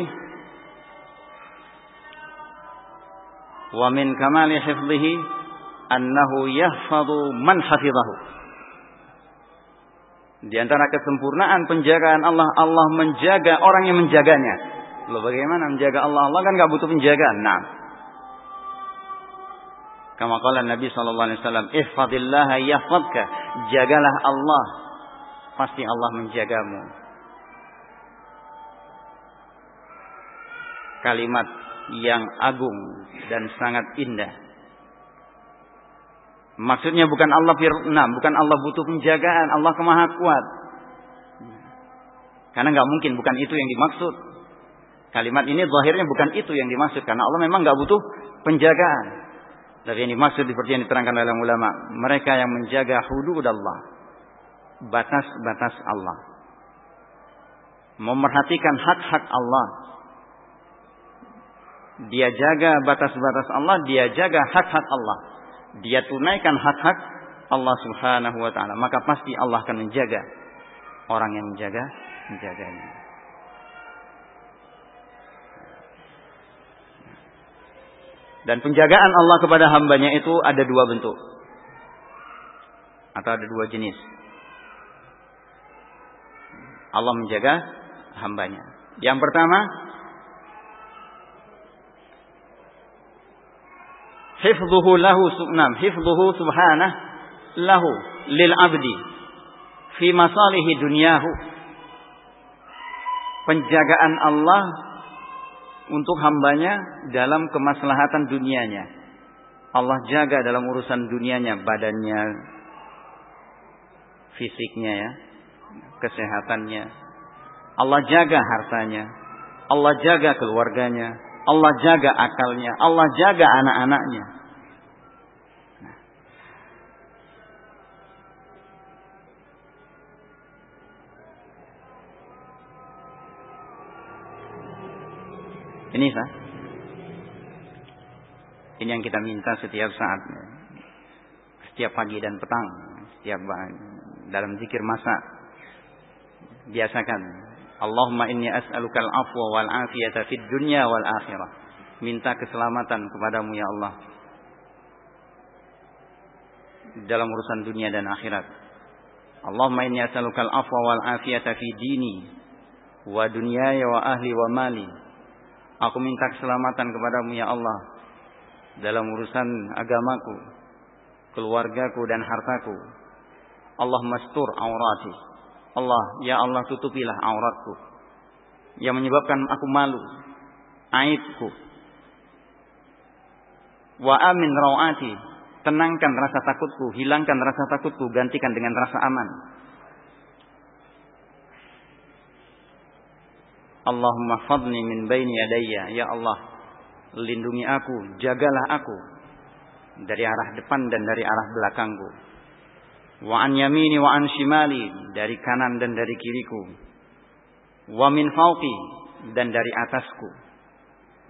wa min kamali hifdhihi annahu yahfadhu man hafizahu. Di antara kesempurnaan penjagaan Allah, Allah menjaga orang yang menjaganya. Loh bagaimana menjaga Allah? Allah kan nggak butuh penjagaan. Nah, Kama qala Nabi sallallahu alaihi wasallam. Jagalah Allah, pasti Allah menjagamu. Kalimat yang agung dan sangat indah. Maksudnya bukan Allah firna, bukan Allah butuh penjagaan, Allah kemaha kuat. Karena nggak mungkin bukan itu yang dimaksud. Kalimat ini zahirnya bukan itu yang dimaksud karena Allah memang nggak butuh penjagaan. Tapi yang dimaksud seperti yang diterangkan oleh ulama, mereka yang menjaga hudud Allah, batas-batas Allah. Memerhatikan hak-hak Allah. Dia jaga batas-batas Allah, dia jaga hak-hak Allah. Dia tunaikan hak-hak Allah Subhanahu wa taala, maka pasti Allah akan menjaga orang yang menjaga menjaganya. Dan penjagaan Allah kepada hambanya itu ada dua bentuk. Atau ada dua jenis. Allah menjaga hambanya. Yang pertama, hifdhuhu lahu subnam, hifdhuhu subhanah lahu lil abdi fi masalihi dunyahu. Penjagaan Allah untuk hambanya dalam kemaslahatan dunianya. Allah jaga dalam urusan dunianya, badannya, fisiknya ya, kesehatannya. Allah jaga hartanya. Allah jaga keluarganya. Allah jaga akalnya. Allah jaga anak-anaknya. Ini sah. Ini yang kita minta setiap saat. Setiap pagi dan petang. Setiap dalam zikir masa. Biasakan. Allahumma inni as'alukal afwa wal afiyata fid dunya wal akhirah. Minta keselamatan kepadamu ya Allah. Dalam urusan dunia dan akhirat. Allahumma inni as'alukal afwa wal afiyata fi dini. Wa dunyaya wa ahli wa mali Aku minta keselamatan kepadamu ya Allah dalam urusan agamaku, keluargaku dan hartaku. Allah mastur aurati. Allah, ya Allah tutupilah auratku. Yang menyebabkan aku malu, aibku. Wa amin rawati. Tenangkan rasa takutku, hilangkan rasa takutku, gantikan dengan rasa aman. Allahumma fadni min baini yadayya. Ya Allah, lindungi aku, jagalah aku dari arah depan dan dari arah belakangku. Wa an yamini wa an shimali, dari kanan dan dari kiriku. Wa min fauqi, dan dari atasku.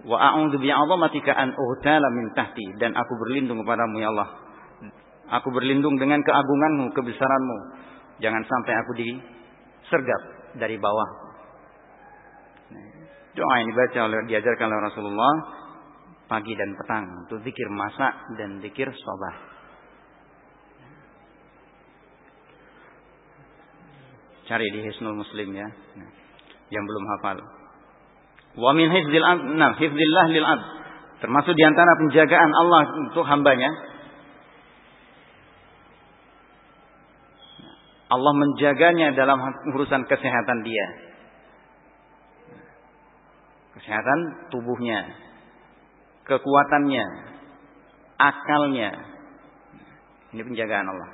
Wa a'udzu bi'azamatika an uhtala min tahti, dan aku berlindung kepadamu ya Allah. Aku berlindung dengan keagunganmu, kebesaranmu. Jangan sampai aku disergap dari bawah Doa yang dibaca oleh diajarkan oleh Rasulullah pagi dan petang untuk zikir masa dan zikir sobah. Cari di Hisnul Muslim ya. Nah, yang belum hafal. Wa min hifdzil nah, hifdzillah lil abd. Termasuk di antara penjagaan Allah untuk hambanya. Allah menjaganya dalam urusan kesehatan dia. Kesehatan tubuhnya, kekuatannya, akalnya. Ini penjagaan Allah.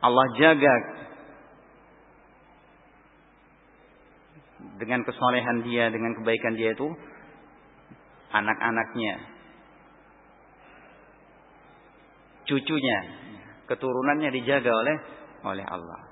Allah jaga dengan kesolehan dia, dengan kebaikan dia itu anak-anaknya, cucunya, keturunannya dijaga oleh oleh Allah.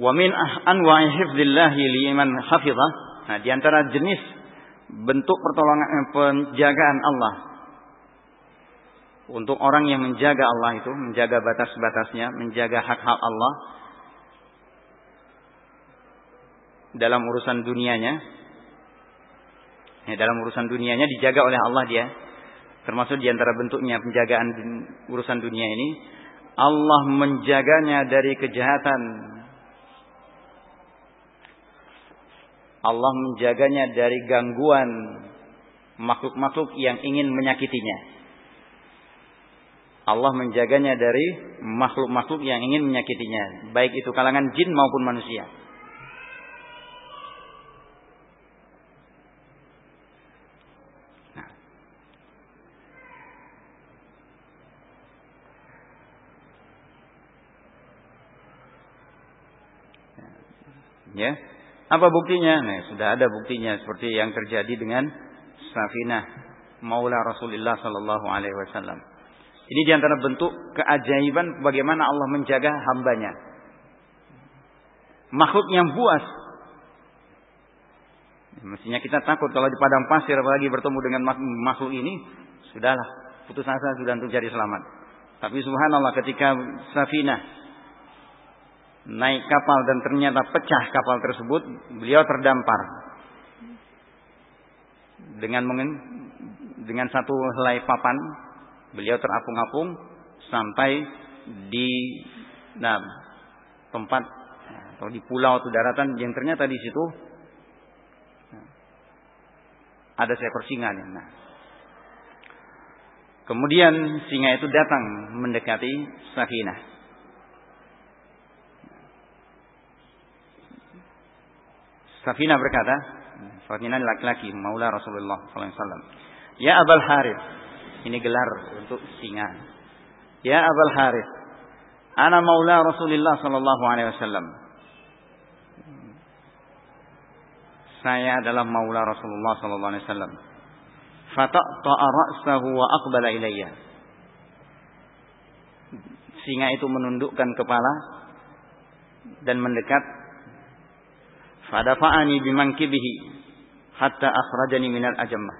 Wa min anwa'i hifdzillah liman. Nah, di antara jenis bentuk pertolongan eh, penjagaan Allah untuk orang yang menjaga Allah itu, menjaga batas-batasnya, menjaga hak-hak Allah dalam urusan dunianya. Ya, dalam urusan dunianya dijaga oleh Allah dia. Termasuk di antara bentuknya penjagaan urusan dunia ini, Allah menjaganya dari kejahatan Allah menjaganya dari gangguan makhluk-makhluk yang ingin menyakitinya. Allah menjaganya dari makhluk-makhluk yang ingin menyakitinya, baik itu kalangan jin maupun manusia. Nah. Ya. Apa buktinya? Nah, sudah ada buktinya seperti yang terjadi dengan Safinah Maula Rasulullah sallallahu alaihi wasallam. Ini di antara bentuk keajaiban bagaimana Allah menjaga hambanya. Makhluk yang buas. Mestinya kita takut kalau di padang pasir apalagi bertemu dengan makhluk ini, sudahlah putus asa sudah untuk cari selamat. Tapi subhanallah ketika Safinah naik kapal dan ternyata pecah kapal tersebut, beliau terdampar dengan dengan satu helai papan, beliau terapung-apung sampai di nah, tempat atau di pulau atau daratan yang ternyata di situ ada seekor singa. Nah, kemudian singa itu datang mendekati Safinah. Safina berkata, Safina laki-laki, maula Rasulullah SAW. Ya Abul Harith, ini gelar untuk singa. Ya Abul Harith, ana maula Rasulullah Sallallahu Alaihi Wasallam. Saya adalah maula Rasulullah Sallallahu Alaihi Wasallam. Fataqta'a ra'sahu wa aqbala ilayya. Singa itu menundukkan kepala dan mendekat Bimankibihi hatta akhrajani minal ajammah.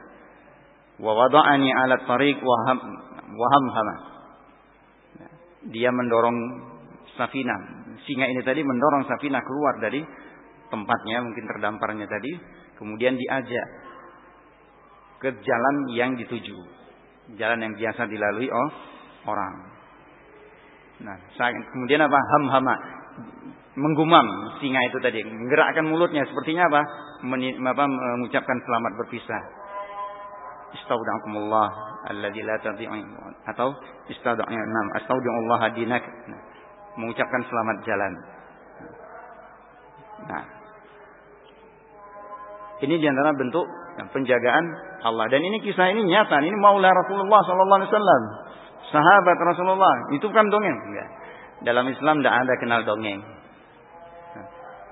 Wa wada'ani ala tariq wa hamhama. Dia mendorong Safina. Singa ini tadi mendorong Safina keluar dari tempatnya, mungkin terdamparnya tadi. Kemudian diajak ke jalan yang dituju. Jalan yang biasa dilalui oh, orang. Nah, kemudian apa? Ham-hama menggumam singa itu tadi, menggerakkan mulutnya sepertinya apa? Men, apa mengucapkan selamat berpisah. Istaudakumullah alladzi la tadhi'u atau istaudakum nam astaudiullah dinak. Mengucapkan selamat jalan. Nah, ini di antara bentuk penjagaan Allah dan ini kisah ini nyata. Ini Maula Rasulullah Sallallahu Alaihi Wasallam, sahabat Rasulullah. Itu kan dongeng, enggak? Dalam Islam tidak ada kenal dongeng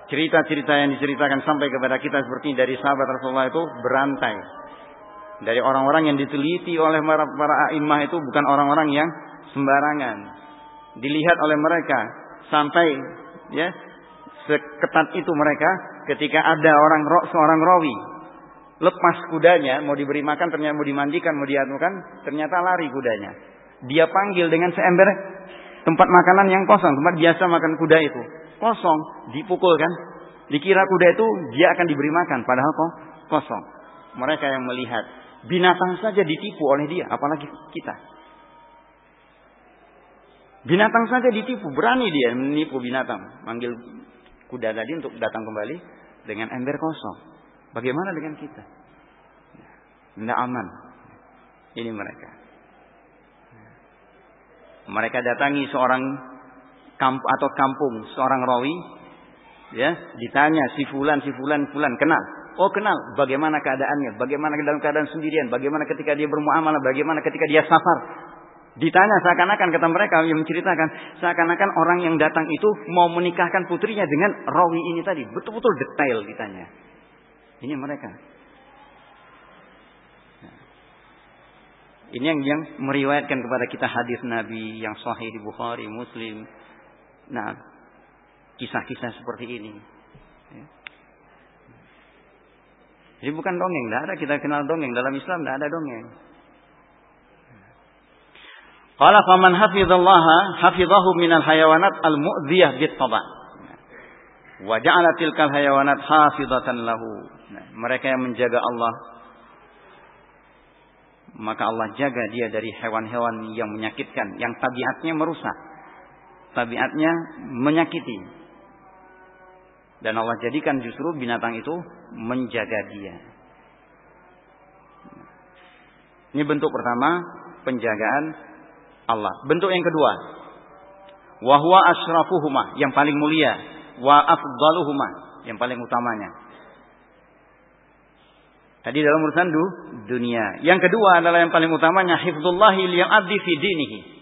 cerita-cerita yang diceritakan sampai kepada kita seperti dari sahabat Rasulullah itu berantai. Dari orang-orang yang diteliti oleh para, para imam itu bukan orang-orang yang sembarangan. Dilihat oleh mereka sampai ya seketat itu mereka ketika ada orang seorang rawi lepas kudanya mau diberi makan ternyata mau dimandikan mau dianukan ternyata lari kudanya dia panggil dengan seember tempat makanan yang kosong tempat biasa makan kuda itu kosong dipukul kan dikira kuda itu dia akan diberi makan padahal kok kosong mereka yang melihat binatang saja ditipu oleh dia apalagi kita binatang saja ditipu berani dia menipu binatang manggil kuda tadi untuk datang kembali dengan ember kosong. Bagaimana dengan kita? Tidak aman. Ini mereka. Mereka datangi seorang kamp atau kampung seorang rawi, ya, ditanya si fulan, si fulan, fulan kenal. Oh kenal, bagaimana keadaannya, bagaimana dalam keadaan sendirian, bagaimana ketika dia bermuamalah, bagaimana ketika dia safar, Ditanya seakan-akan kata mereka yang menceritakan seakan-akan orang yang datang itu mau menikahkan putrinya dengan rawi ini tadi. Betul-betul detail ditanya. Ini mereka. Ini yang yang meriwayatkan kepada kita hadis Nabi yang sahih di Bukhari, Muslim. Nah, kisah-kisah seperti ini. Ya. Jadi bukan dongeng, tidak ada kita kenal dongeng dalam Islam, tidak ada dongeng. Qala faman hafizallaha hafizahu minal hayawanat al-mu'dhiyah bit taba. Wa ja'ala tilkal hayawanat hafizatan lahu. Nah, mereka yang menjaga Allah maka Allah jaga dia dari hewan-hewan yang menyakitkan, yang tabiatnya merusak. Tabiatnya menyakiti. Dan Allah jadikan justru binatang itu menjaga dia. Ini bentuk pertama penjagaan Allah. Bentuk yang kedua, wahwa asrafuhuma yang paling mulia, wa afdaluhuma yang paling utamanya. Tadi dalam urusan du, dunia. Yang kedua adalah yang paling utamanya hifdzullahi li'abdi fi dinihi.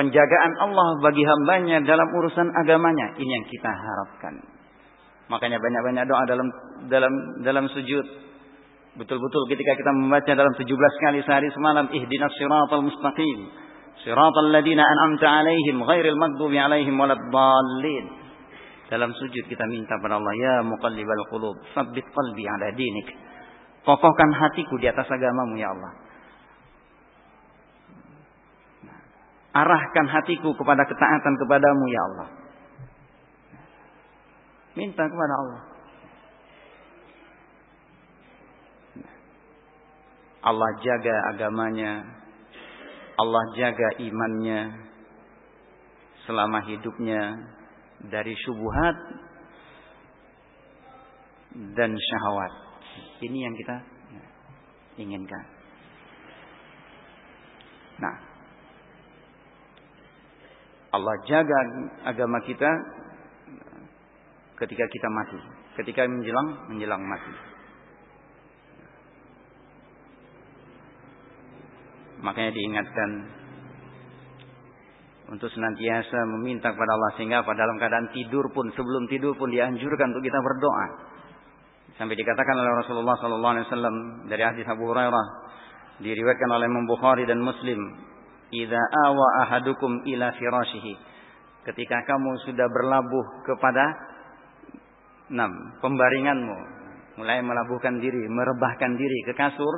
Penjagaan Allah bagi hambanya dalam urusan agamanya. Ini yang kita harapkan. Makanya banyak-banyak doa dalam dalam dalam sujud. Betul-betul ketika kita membaca dalam 17 kali sehari semalam ihdinas siratal mustaqim Siratal ladina an'amta alaihim ghairil maghdubi alaihim waladdallin. Dalam sujud kita minta pada Allah, ya muqallibal qulub, sabbit qalbi ala dinik. Kokohkan hatiku di atas agamamu ya Allah. Arahkan hatiku kepada ketaatan kepadamu ya Allah. Minta kepada Allah. Allah jaga agamanya, Allah jaga imannya selama hidupnya dari syubhat dan syahwat. Ini yang kita inginkan. Nah, Allah jaga agama kita ketika kita mati, ketika menjelang menjelang mati. Makanya diingatkan untuk senantiasa meminta kepada Allah sehingga pada dalam keadaan tidur pun sebelum tidur pun dianjurkan untuk kita berdoa. Sampai dikatakan oleh Rasulullah sallallahu alaihi wasallam dari hadis Abu Hurairah diriwayatkan oleh Imam Bukhari dan Muslim, "Idza awa ahadukum ila firashihi." Ketika kamu sudah berlabuh kepada enam pembaringanmu, mulai melabuhkan diri, merebahkan diri ke kasur,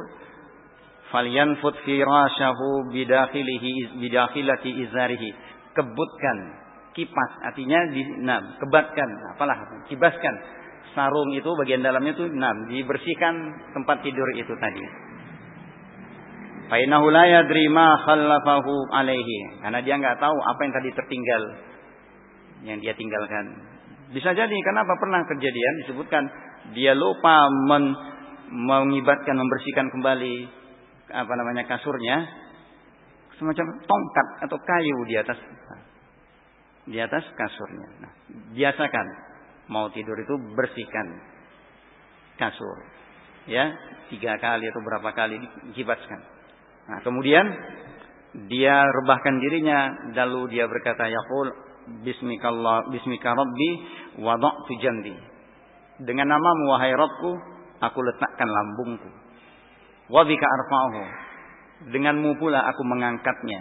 falyanfut firashahu bidakhilihi bidakhilati izarihi. Kebutkan kipas artinya di nah, kebatkan apalah kibaskan. Sarung itu bagian dalamnya itu nah dibersihkan tempat tidur itu tadi Fainahu la yadri ma khallafahu alaihi karena dia nggak tahu apa yang tadi tertinggal yang dia tinggalkan bisa jadi kenapa pernah kejadian disebutkan dia lupa men, mengibatkan membersihkan kembali apa namanya kasurnya semacam tongkat atau kayu di atas di atas kasurnya. Nah, biasakan mau tidur itu bersihkan kasur, ya tiga kali atau berapa kali dikibaskan. Nah, kemudian dia rebahkan dirinya, lalu dia berkata, Yaqul Bismikallah, Bismika Rabbi, wada'tu jambi. Dengan namamu wahai Rabbku, aku letakkan lambungku. Wa bika arfa'uhu. Denganmu pula aku mengangkatnya.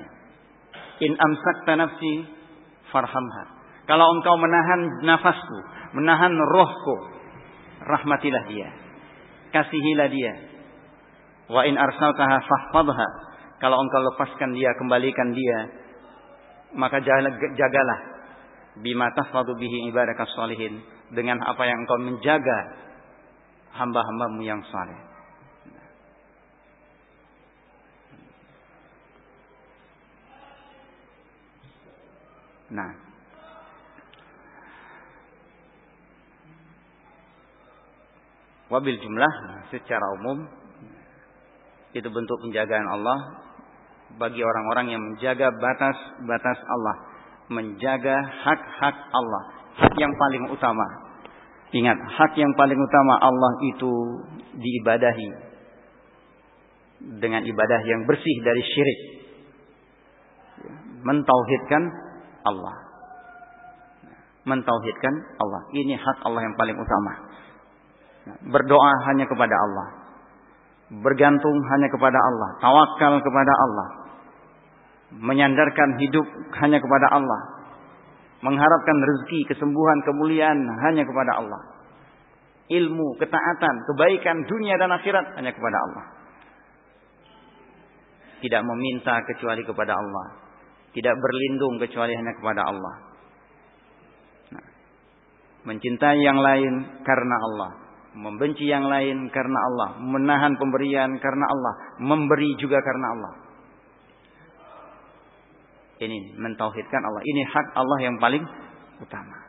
In amsakta nafsi farhamha. Kalau engkau menahan nafasku, menahan rohku, rahmatilah dia. Kasihilah dia. Wa in arsaltaha fahfadha. Kalau engkau lepaskan dia, kembalikan dia, maka jagalah bima tahfadu bihi ibadaka salihin dengan apa yang engkau menjaga hamba-hambamu yang saleh. Nah, wabil jumlah secara umum itu bentuk penjagaan Allah bagi orang-orang yang menjaga batas-batas Allah, menjaga hak-hak Allah, hak yang paling utama. Ingat, hak yang paling utama Allah itu diibadahi dengan ibadah yang bersih dari syirik. Mentauhidkan Allah. Mentauhidkan Allah. Ini hak Allah yang paling utama. Berdoa hanya kepada Allah. Bergantung hanya kepada Allah. Tawakal kepada Allah. Menyandarkan hidup hanya kepada Allah. Mengharapkan rezeki, kesembuhan, kemuliaan hanya kepada Allah. Ilmu, ketaatan, kebaikan dunia dan akhirat hanya kepada Allah. Tidak meminta kecuali kepada Allah. Tidak berlindung kecuali hanya kepada Allah. Nah, mencintai yang lain karena Allah. Membenci yang lain karena Allah. Menahan pemberian karena Allah. Memberi juga karena Allah. Ini mentauhidkan Allah. Ini hak Allah yang paling utama.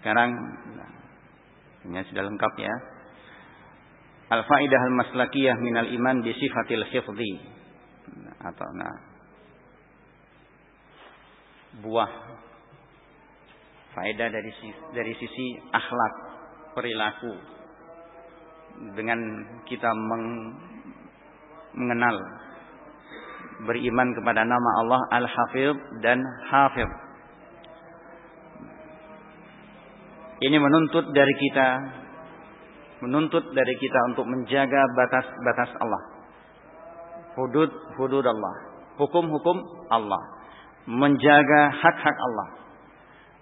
Sekarang ini sudah lengkap ya. Al-faidah al-maslakiyah minal iman bi sifatil hifdhi. Atau nah buah faedah dari dari sisi akhlak perilaku dengan kita meng, mengenal beriman kepada nama Allah Al-Hafidh dan Hafidh ini menuntut dari kita menuntut dari kita untuk menjaga batas-batas Allah. Hudud hudud Allah. Hukum-hukum Allah. Menjaga hak-hak Allah,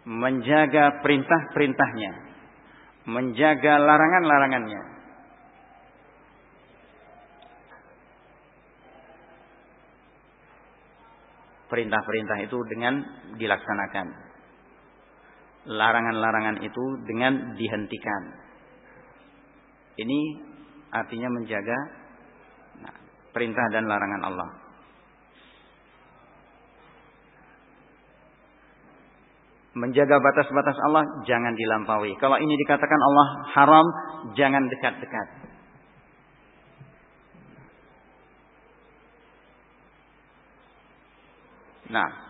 menjaga perintah-perintahnya, menjaga larangan-larangannya. Perintah-perintah itu dengan dilaksanakan. Larangan-larangan itu dengan dihentikan. Ini artinya menjaga nah, perintah dan larangan Allah. menjaga batas-batas Allah jangan dilampaui. Kalau ini dikatakan Allah haram, jangan dekat-dekat. Nah,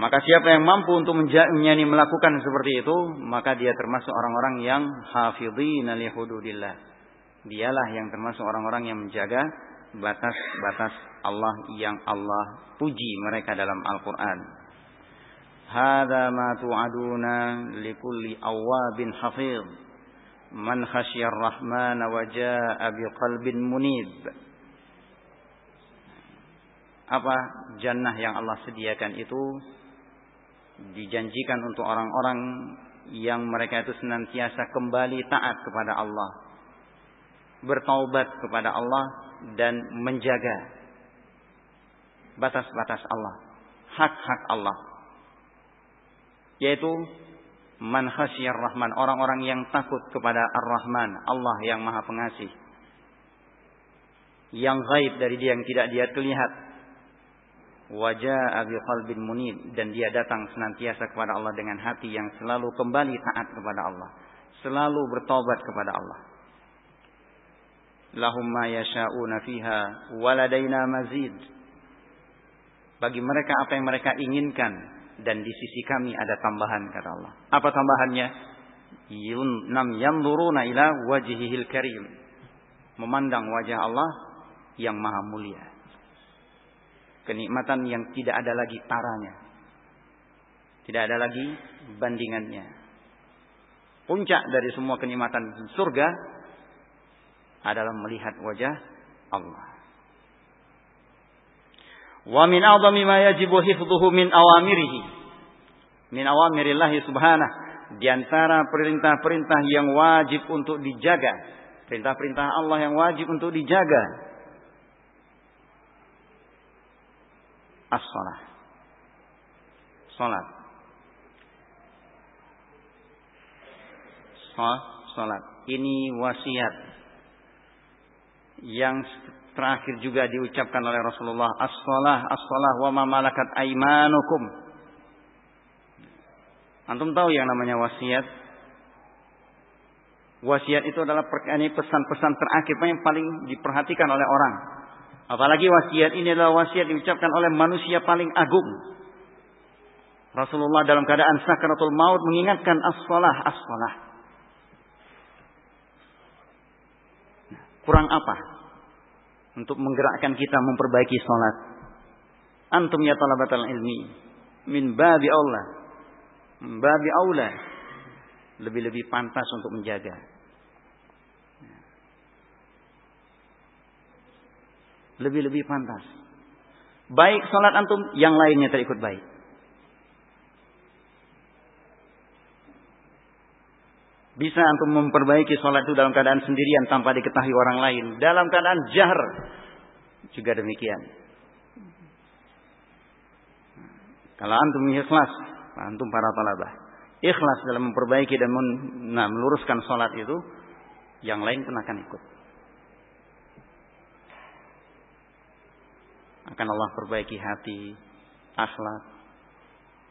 maka siapa yang mampu untuk menyanyi melakukan seperti itu, maka dia termasuk orang-orang yang hafidhina li hududillah. Dialah yang termasuk orang-orang yang menjaga batas-batas Allah yang Allah puji mereka dalam Al-Qur'an. Hada ma tu'aduna li kulli awabin hafidh. Man khasyar rahman wa jaa'a biqalbin munib. Apa jannah yang Allah sediakan itu dijanjikan untuk orang-orang yang mereka itu senantiasa kembali taat kepada Allah bertaubat kepada Allah dan menjaga batas-batas Allah hak-hak Allah yaitu man khasyar rahman orang-orang yang takut kepada ar-rahman Allah yang maha pengasih yang gaib dari dia yang tidak dia terlihat wajah abi qalbin munib dan dia datang senantiasa kepada Allah dengan hati yang selalu kembali taat kepada Allah selalu bertobat kepada Allah lahum ma yasha'una fiha waladaina mazid bagi mereka apa yang mereka inginkan dan di sisi kami ada tambahan kata Allah. Apa tambahannya? Yun nam yanzuruna ila wajhihil karim. memandang wajah Allah yang maha mulia. Kenikmatan yang tidak ada lagi taranya. Tidak ada lagi bandingannya. Puncak dari semua kenikmatan surga adalah melihat wajah Allah. Wa min a'zami ma yajibu hifdhuhu min awamirihi. Min awamirillahi subhanahu. Di antara perintah-perintah yang wajib untuk dijaga. Perintah-perintah Allah yang wajib untuk dijaga. As-salah. Salat. Salat. Ini wasiat yang terakhir juga diucapkan oleh Rasulullah as-salah as-salah wa ma malakat aimanukum antum tahu yang namanya wasiat wasiat itu adalah pesan-pesan terakhir yang paling diperhatikan oleh orang apalagi wasiat ini adalah wasiat diucapkan oleh manusia paling agung Rasulullah dalam keadaan sakaratul maut mengingatkan as-salah as-salah kurang apa untuk menggerakkan kita memperbaiki sholat. Antum ya talabatal ilmi min babi Allah. Babi aula lebih-lebih pantas untuk menjaga. Lebih-lebih pantas. Baik sholat antum, yang lainnya terikut baik. Bisa untuk memperbaiki sholat itu dalam keadaan sendirian tanpa diketahui orang lain. Dalam keadaan jahar. Juga demikian. Kalau antum ikhlas, antum para talabah. Ikhlas dalam memperbaiki dan men, nah, meluruskan sholat itu. Yang lain pun akan ikut. Akan Allah perbaiki hati, akhlak.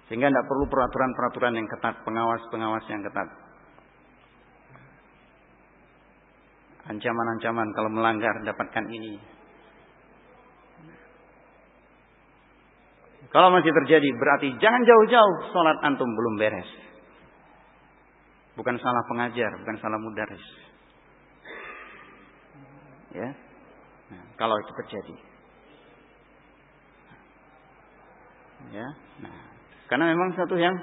Sehingga tidak perlu peraturan-peraturan yang ketat, pengawas-pengawas yang ketat. Ancaman-ancaman kalau melanggar dapatkan ini. Kalau masih terjadi berarti jangan jauh-jauh sholat antum belum beres. Bukan salah pengajar, bukan salah mudaris. Ya, nah, kalau itu terjadi. Ya, nah, karena memang satu yang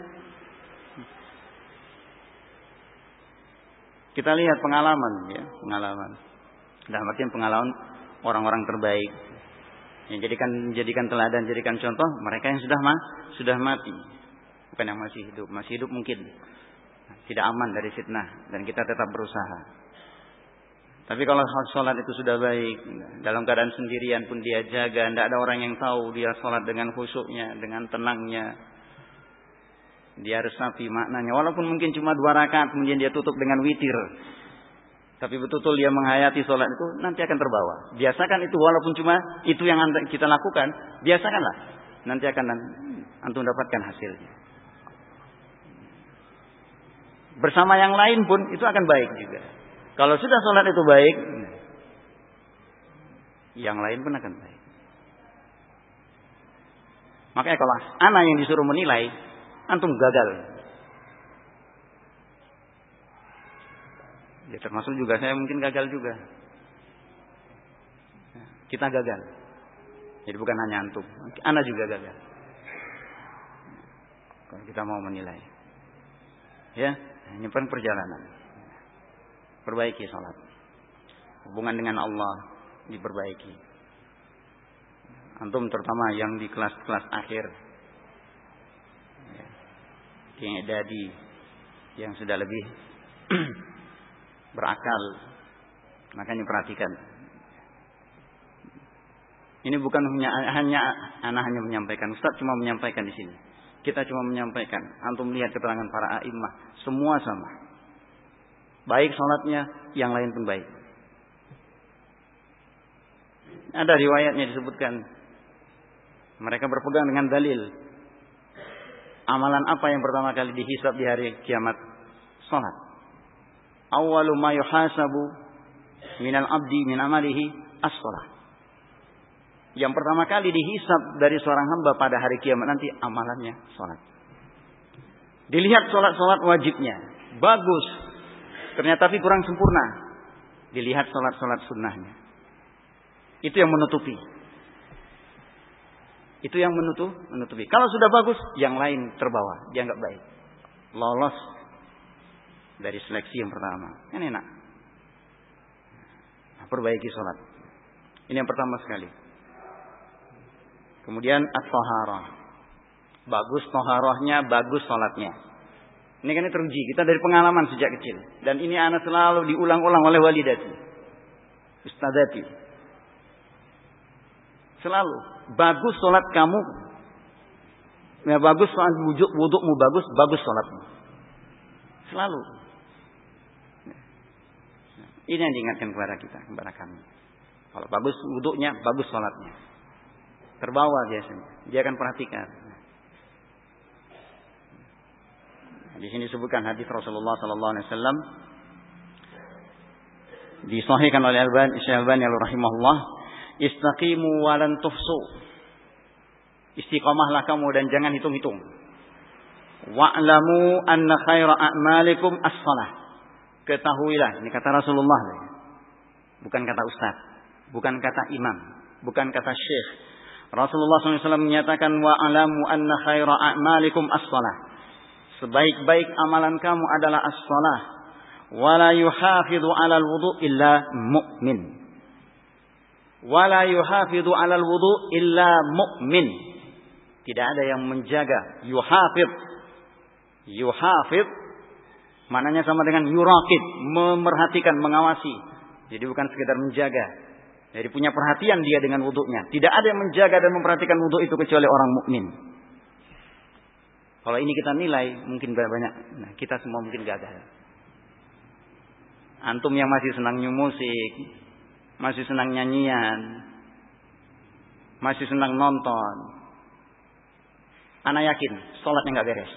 Kita lihat pengalaman ya, pengalaman. Dalam artian pengalaman orang-orang terbaik. Yang jadikan jadikan teladan, jadikan contoh mereka yang sudah ma sudah mati. Bukan yang masih hidup. Masih hidup mungkin tidak aman dari fitnah dan kita tetap berusaha. Tapi kalau sholat itu sudah baik, dalam keadaan sendirian pun dia jaga, tidak ada orang yang tahu dia sholat dengan khusyuknya, dengan tenangnya, dia harus sapi maknanya. Walaupun mungkin cuma dua rakaat kemudian dia tutup dengan witir. Tapi betul-betul dia menghayati sholat itu nanti akan terbawa. Biasakan itu walaupun cuma itu yang kita lakukan. Biasakanlah. Nanti akan antum dapatkan hasilnya. Bersama yang lain pun itu akan baik juga. Kalau sudah sholat itu baik. Yang lain pun akan baik. Makanya kalau anak yang disuruh menilai antum gagal. Ya termasuk juga saya mungkin gagal juga. Kita gagal. Jadi bukan hanya antum, anak juga gagal. Kalau kita mau menilai. Ya, pun perjalanan. Perbaiki salat. Hubungan dengan Allah diperbaiki. Antum terutama yang di kelas-kelas akhir yang dadi yang sudah lebih berakal. Makanya perhatikan. Ini bukan hanya anak hanya menyampaikan. Ustaz cuma menyampaikan di sini. Kita cuma menyampaikan. Antum lihat keterangan para a'immah. Semua sama. Baik sholatnya, yang lain pun baik. Ada riwayatnya disebutkan. Mereka berpegang dengan dalil Amalan apa yang pertama kali dihisab di hari kiamat? Salat. Awalu ma yuhasabu minal abdi min amalihi as-salat. Yang pertama kali dihisab dari seorang hamba pada hari kiamat nanti amalannya salat. Dilihat salat-salat wajibnya. Bagus. Ternyata tapi kurang sempurna. Dilihat sholat-sholat sunnahnya. Itu yang menutupi. Itu yang menutup, menutupi. Kalau sudah bagus, yang lain terbawa. Dia nggak baik. Lolos dari seleksi yang pertama. Kan enak. Nah, perbaiki sholat. Ini yang pertama sekali. Kemudian at-taharah. Bagus toharohnya, bagus sholatnya. Ini kan teruji. Kita dari pengalaman sejak kecil. Dan ini anak selalu diulang-ulang oleh walidati. Ustadati. Selalu. Bagus sholat kamu. Ya bagus sholat wuduk, wudukmu bagus, bagus sholatmu. Selalu. Ini yang diingatkan kepada kita, kepada kami. Kalau bagus wuduknya, bagus sholatnya. Terbawa biasanya. Dia akan perhatikan. Di sini disebutkan hadis Rasulullah sallallahu alaihi wasallam disahihkan oleh Al-Albani Syekh rahimahullah, istaqimu wa lan tuhsu. Istiqamahlah kamu dan jangan hitung-hitung. Wa'lamu anna khaira a'malikum as-salah. Ketahuilah, ini kata Rasulullah. Bukan kata ustaz, bukan kata imam, bukan kata syekh. Rasulullah SAW menyatakan wa'lamu anna khaira a'malikum as-salah Sebaik-baik amalan kamu adalah as-salah. Wala yuhafidhu 'alal wudu illa mu'min. Wala yuhafidhu 'alal wudu illa mu'min. Tidak ada yang menjaga yuhafid. Yuhafid maknanya sama dengan yuraqib, memerhatikan, mengawasi. Jadi bukan sekedar menjaga. Jadi punya perhatian dia dengan wuduknya. Tidak ada yang menjaga dan memperhatikan wuduk itu kecuali orang mukmin. Kalau ini kita nilai mungkin banyak. Nah, kita semua mungkin gagal. Antum yang masih senang new musik, masih senang nyanyian, masih senang nonton. Anak yakin, sholatnya nggak beres.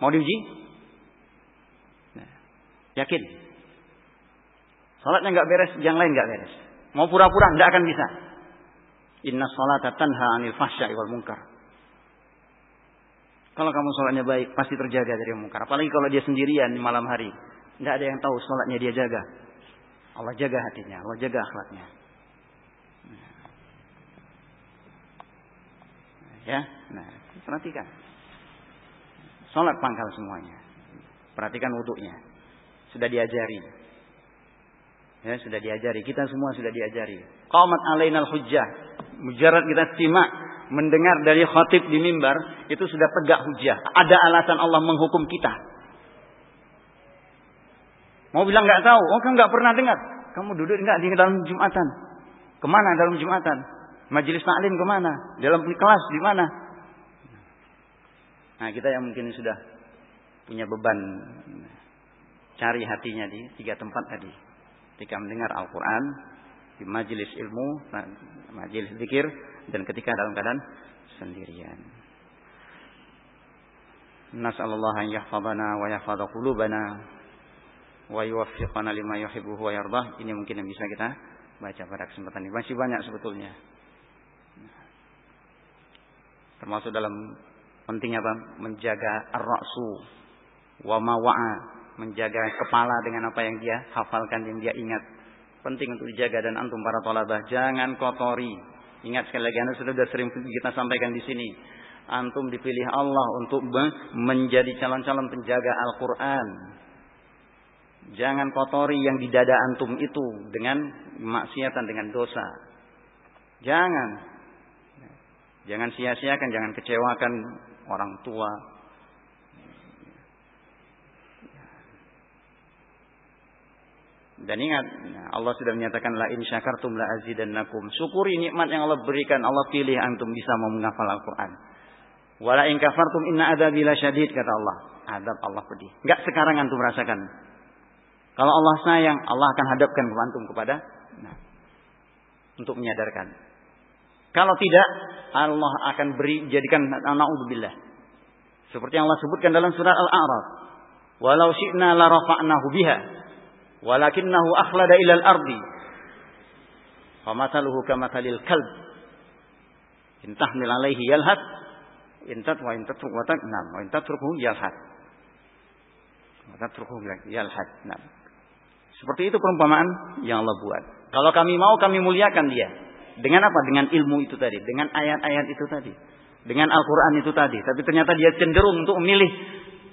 Mau diuji? Nah, yakin. Sholatnya nggak beres, yang lain nggak beres. Mau pura-pura, nggak akan bisa. Inna sholat tanha anil fahsya wal munkar. Kalau kamu sholatnya baik, pasti terjaga dari mungkar. Apalagi kalau dia sendirian di malam hari. Tidak ada yang tahu sholatnya dia jaga. Allah jaga hatinya, Allah jaga akhlaknya. Ya, nah, perhatikan. Sholat pangkal semuanya. Perhatikan wuduknya. Sudah diajari. Ya, sudah diajari. Kita semua sudah diajari. Qamat alainal hujjah. Mujarad kita simak mendengar dari khotib di mimbar itu sudah tegak hujah. Ada alasan Allah menghukum kita. Mau bilang nggak tahu, oh kan nggak pernah dengar. Kamu duduk nggak di dalam jumatan? Ke mana dalam jumatan? Majelis taklim ke mana? Dalam kelas di mana? Nah kita yang mungkin sudah punya beban cari hatinya di tiga tempat tadi. Ketika mendengar Al-Quran, di majelis ilmu, majelis zikir, dan ketika dalam keadaan sendirian. Nas'alullah an yahfadana wa yahfadha qulubana wa yuwaffiqana lima yuhibbu wa yardah. Ini mungkin yang bisa kita baca pada kesempatan ini. Masih banyak sebetulnya. Termasuk dalam pentingnya apa? Menjaga ar-ra'su wa mawa'a, menjaga kepala dengan apa yang dia hafalkan, yang dia ingat. Penting untuk dijaga dan antum para tolabah jangan kotori Ingat sekali lagi, Anda sudah, sering kita sampaikan di sini. Antum dipilih Allah untuk menjadi calon-calon penjaga Al-Quran. Jangan kotori yang di dada antum itu dengan maksiatan, dengan dosa. Jangan. Jangan sia-siakan, jangan kecewakan orang tua, Dan ingat, Allah sudah menyatakan la in syakartum la azidannakum. Syukuri nikmat yang Allah berikan, Allah pilih antum bisa mau menghafal Al-Qur'an. Wala in kafartum inna adzabi lasyadid kata Allah. Adab Allah pedih. Enggak sekarang antum rasakan. Kalau Allah sayang, Allah akan hadapkan ke antum kepada nah, untuk menyadarkan. Kalau tidak, Allah akan beri jadikan naudzubillah. Seperti yang Allah sebutkan dalam surat Al-A'raf. Walau syi'na la rafa'nahu biha walakinnahu akhlada ilal ardi famathaluhu kamathalil kalb in tahmil alaihi yalhat in wa in tatruk wa nam wa in tatrukhu yalhat wa tatrukhu yalhat nam Seperti itu perumpamaan yang Allah buat. Kalau kami mau kami muliakan dia. Dengan apa? Dengan ilmu itu tadi, dengan ayat-ayat itu tadi, dengan Al-Qur'an itu tadi. Tapi ternyata dia cenderung untuk memilih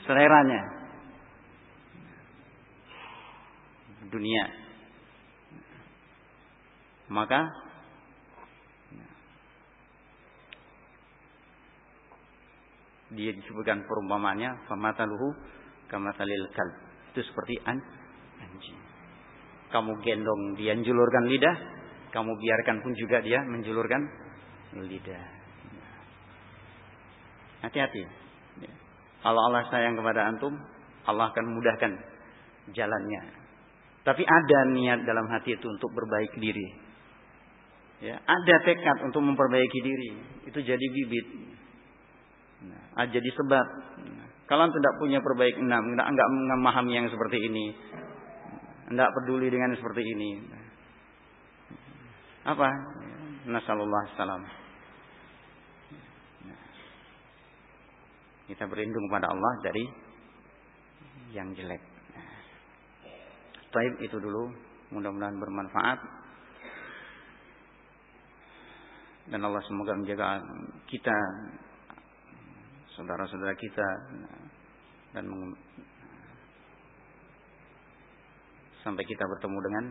seleranya. Dunia. Maka dia disebutkan perumpamaannya famataluhu kamatalil kalb. Itu seperti an anjing. Kamu gendong dia menjulurkan lidah, kamu biarkan pun juga dia menjulurkan lidah. Hati-hati. Kalau Allah sayang kepada antum, Allah akan mudahkan jalannya. Tapi ada niat dalam hati itu untuk berbaik diri. Ya, ada tekad untuk memperbaiki diri. Itu jadi bibit. Nah, jadi sebab. Kalau tidak punya perbaik enam, enggak, enggak memahami yang seperti ini, enggak peduli dengan seperti ini. Apa? Nasallallahu salam. Kita berlindung kepada Allah dari yang jelek. Taib itu dulu, mudah-mudahan bermanfaat. Dan Allah semoga menjaga kita saudara-saudara kita dan sampai kita bertemu dengan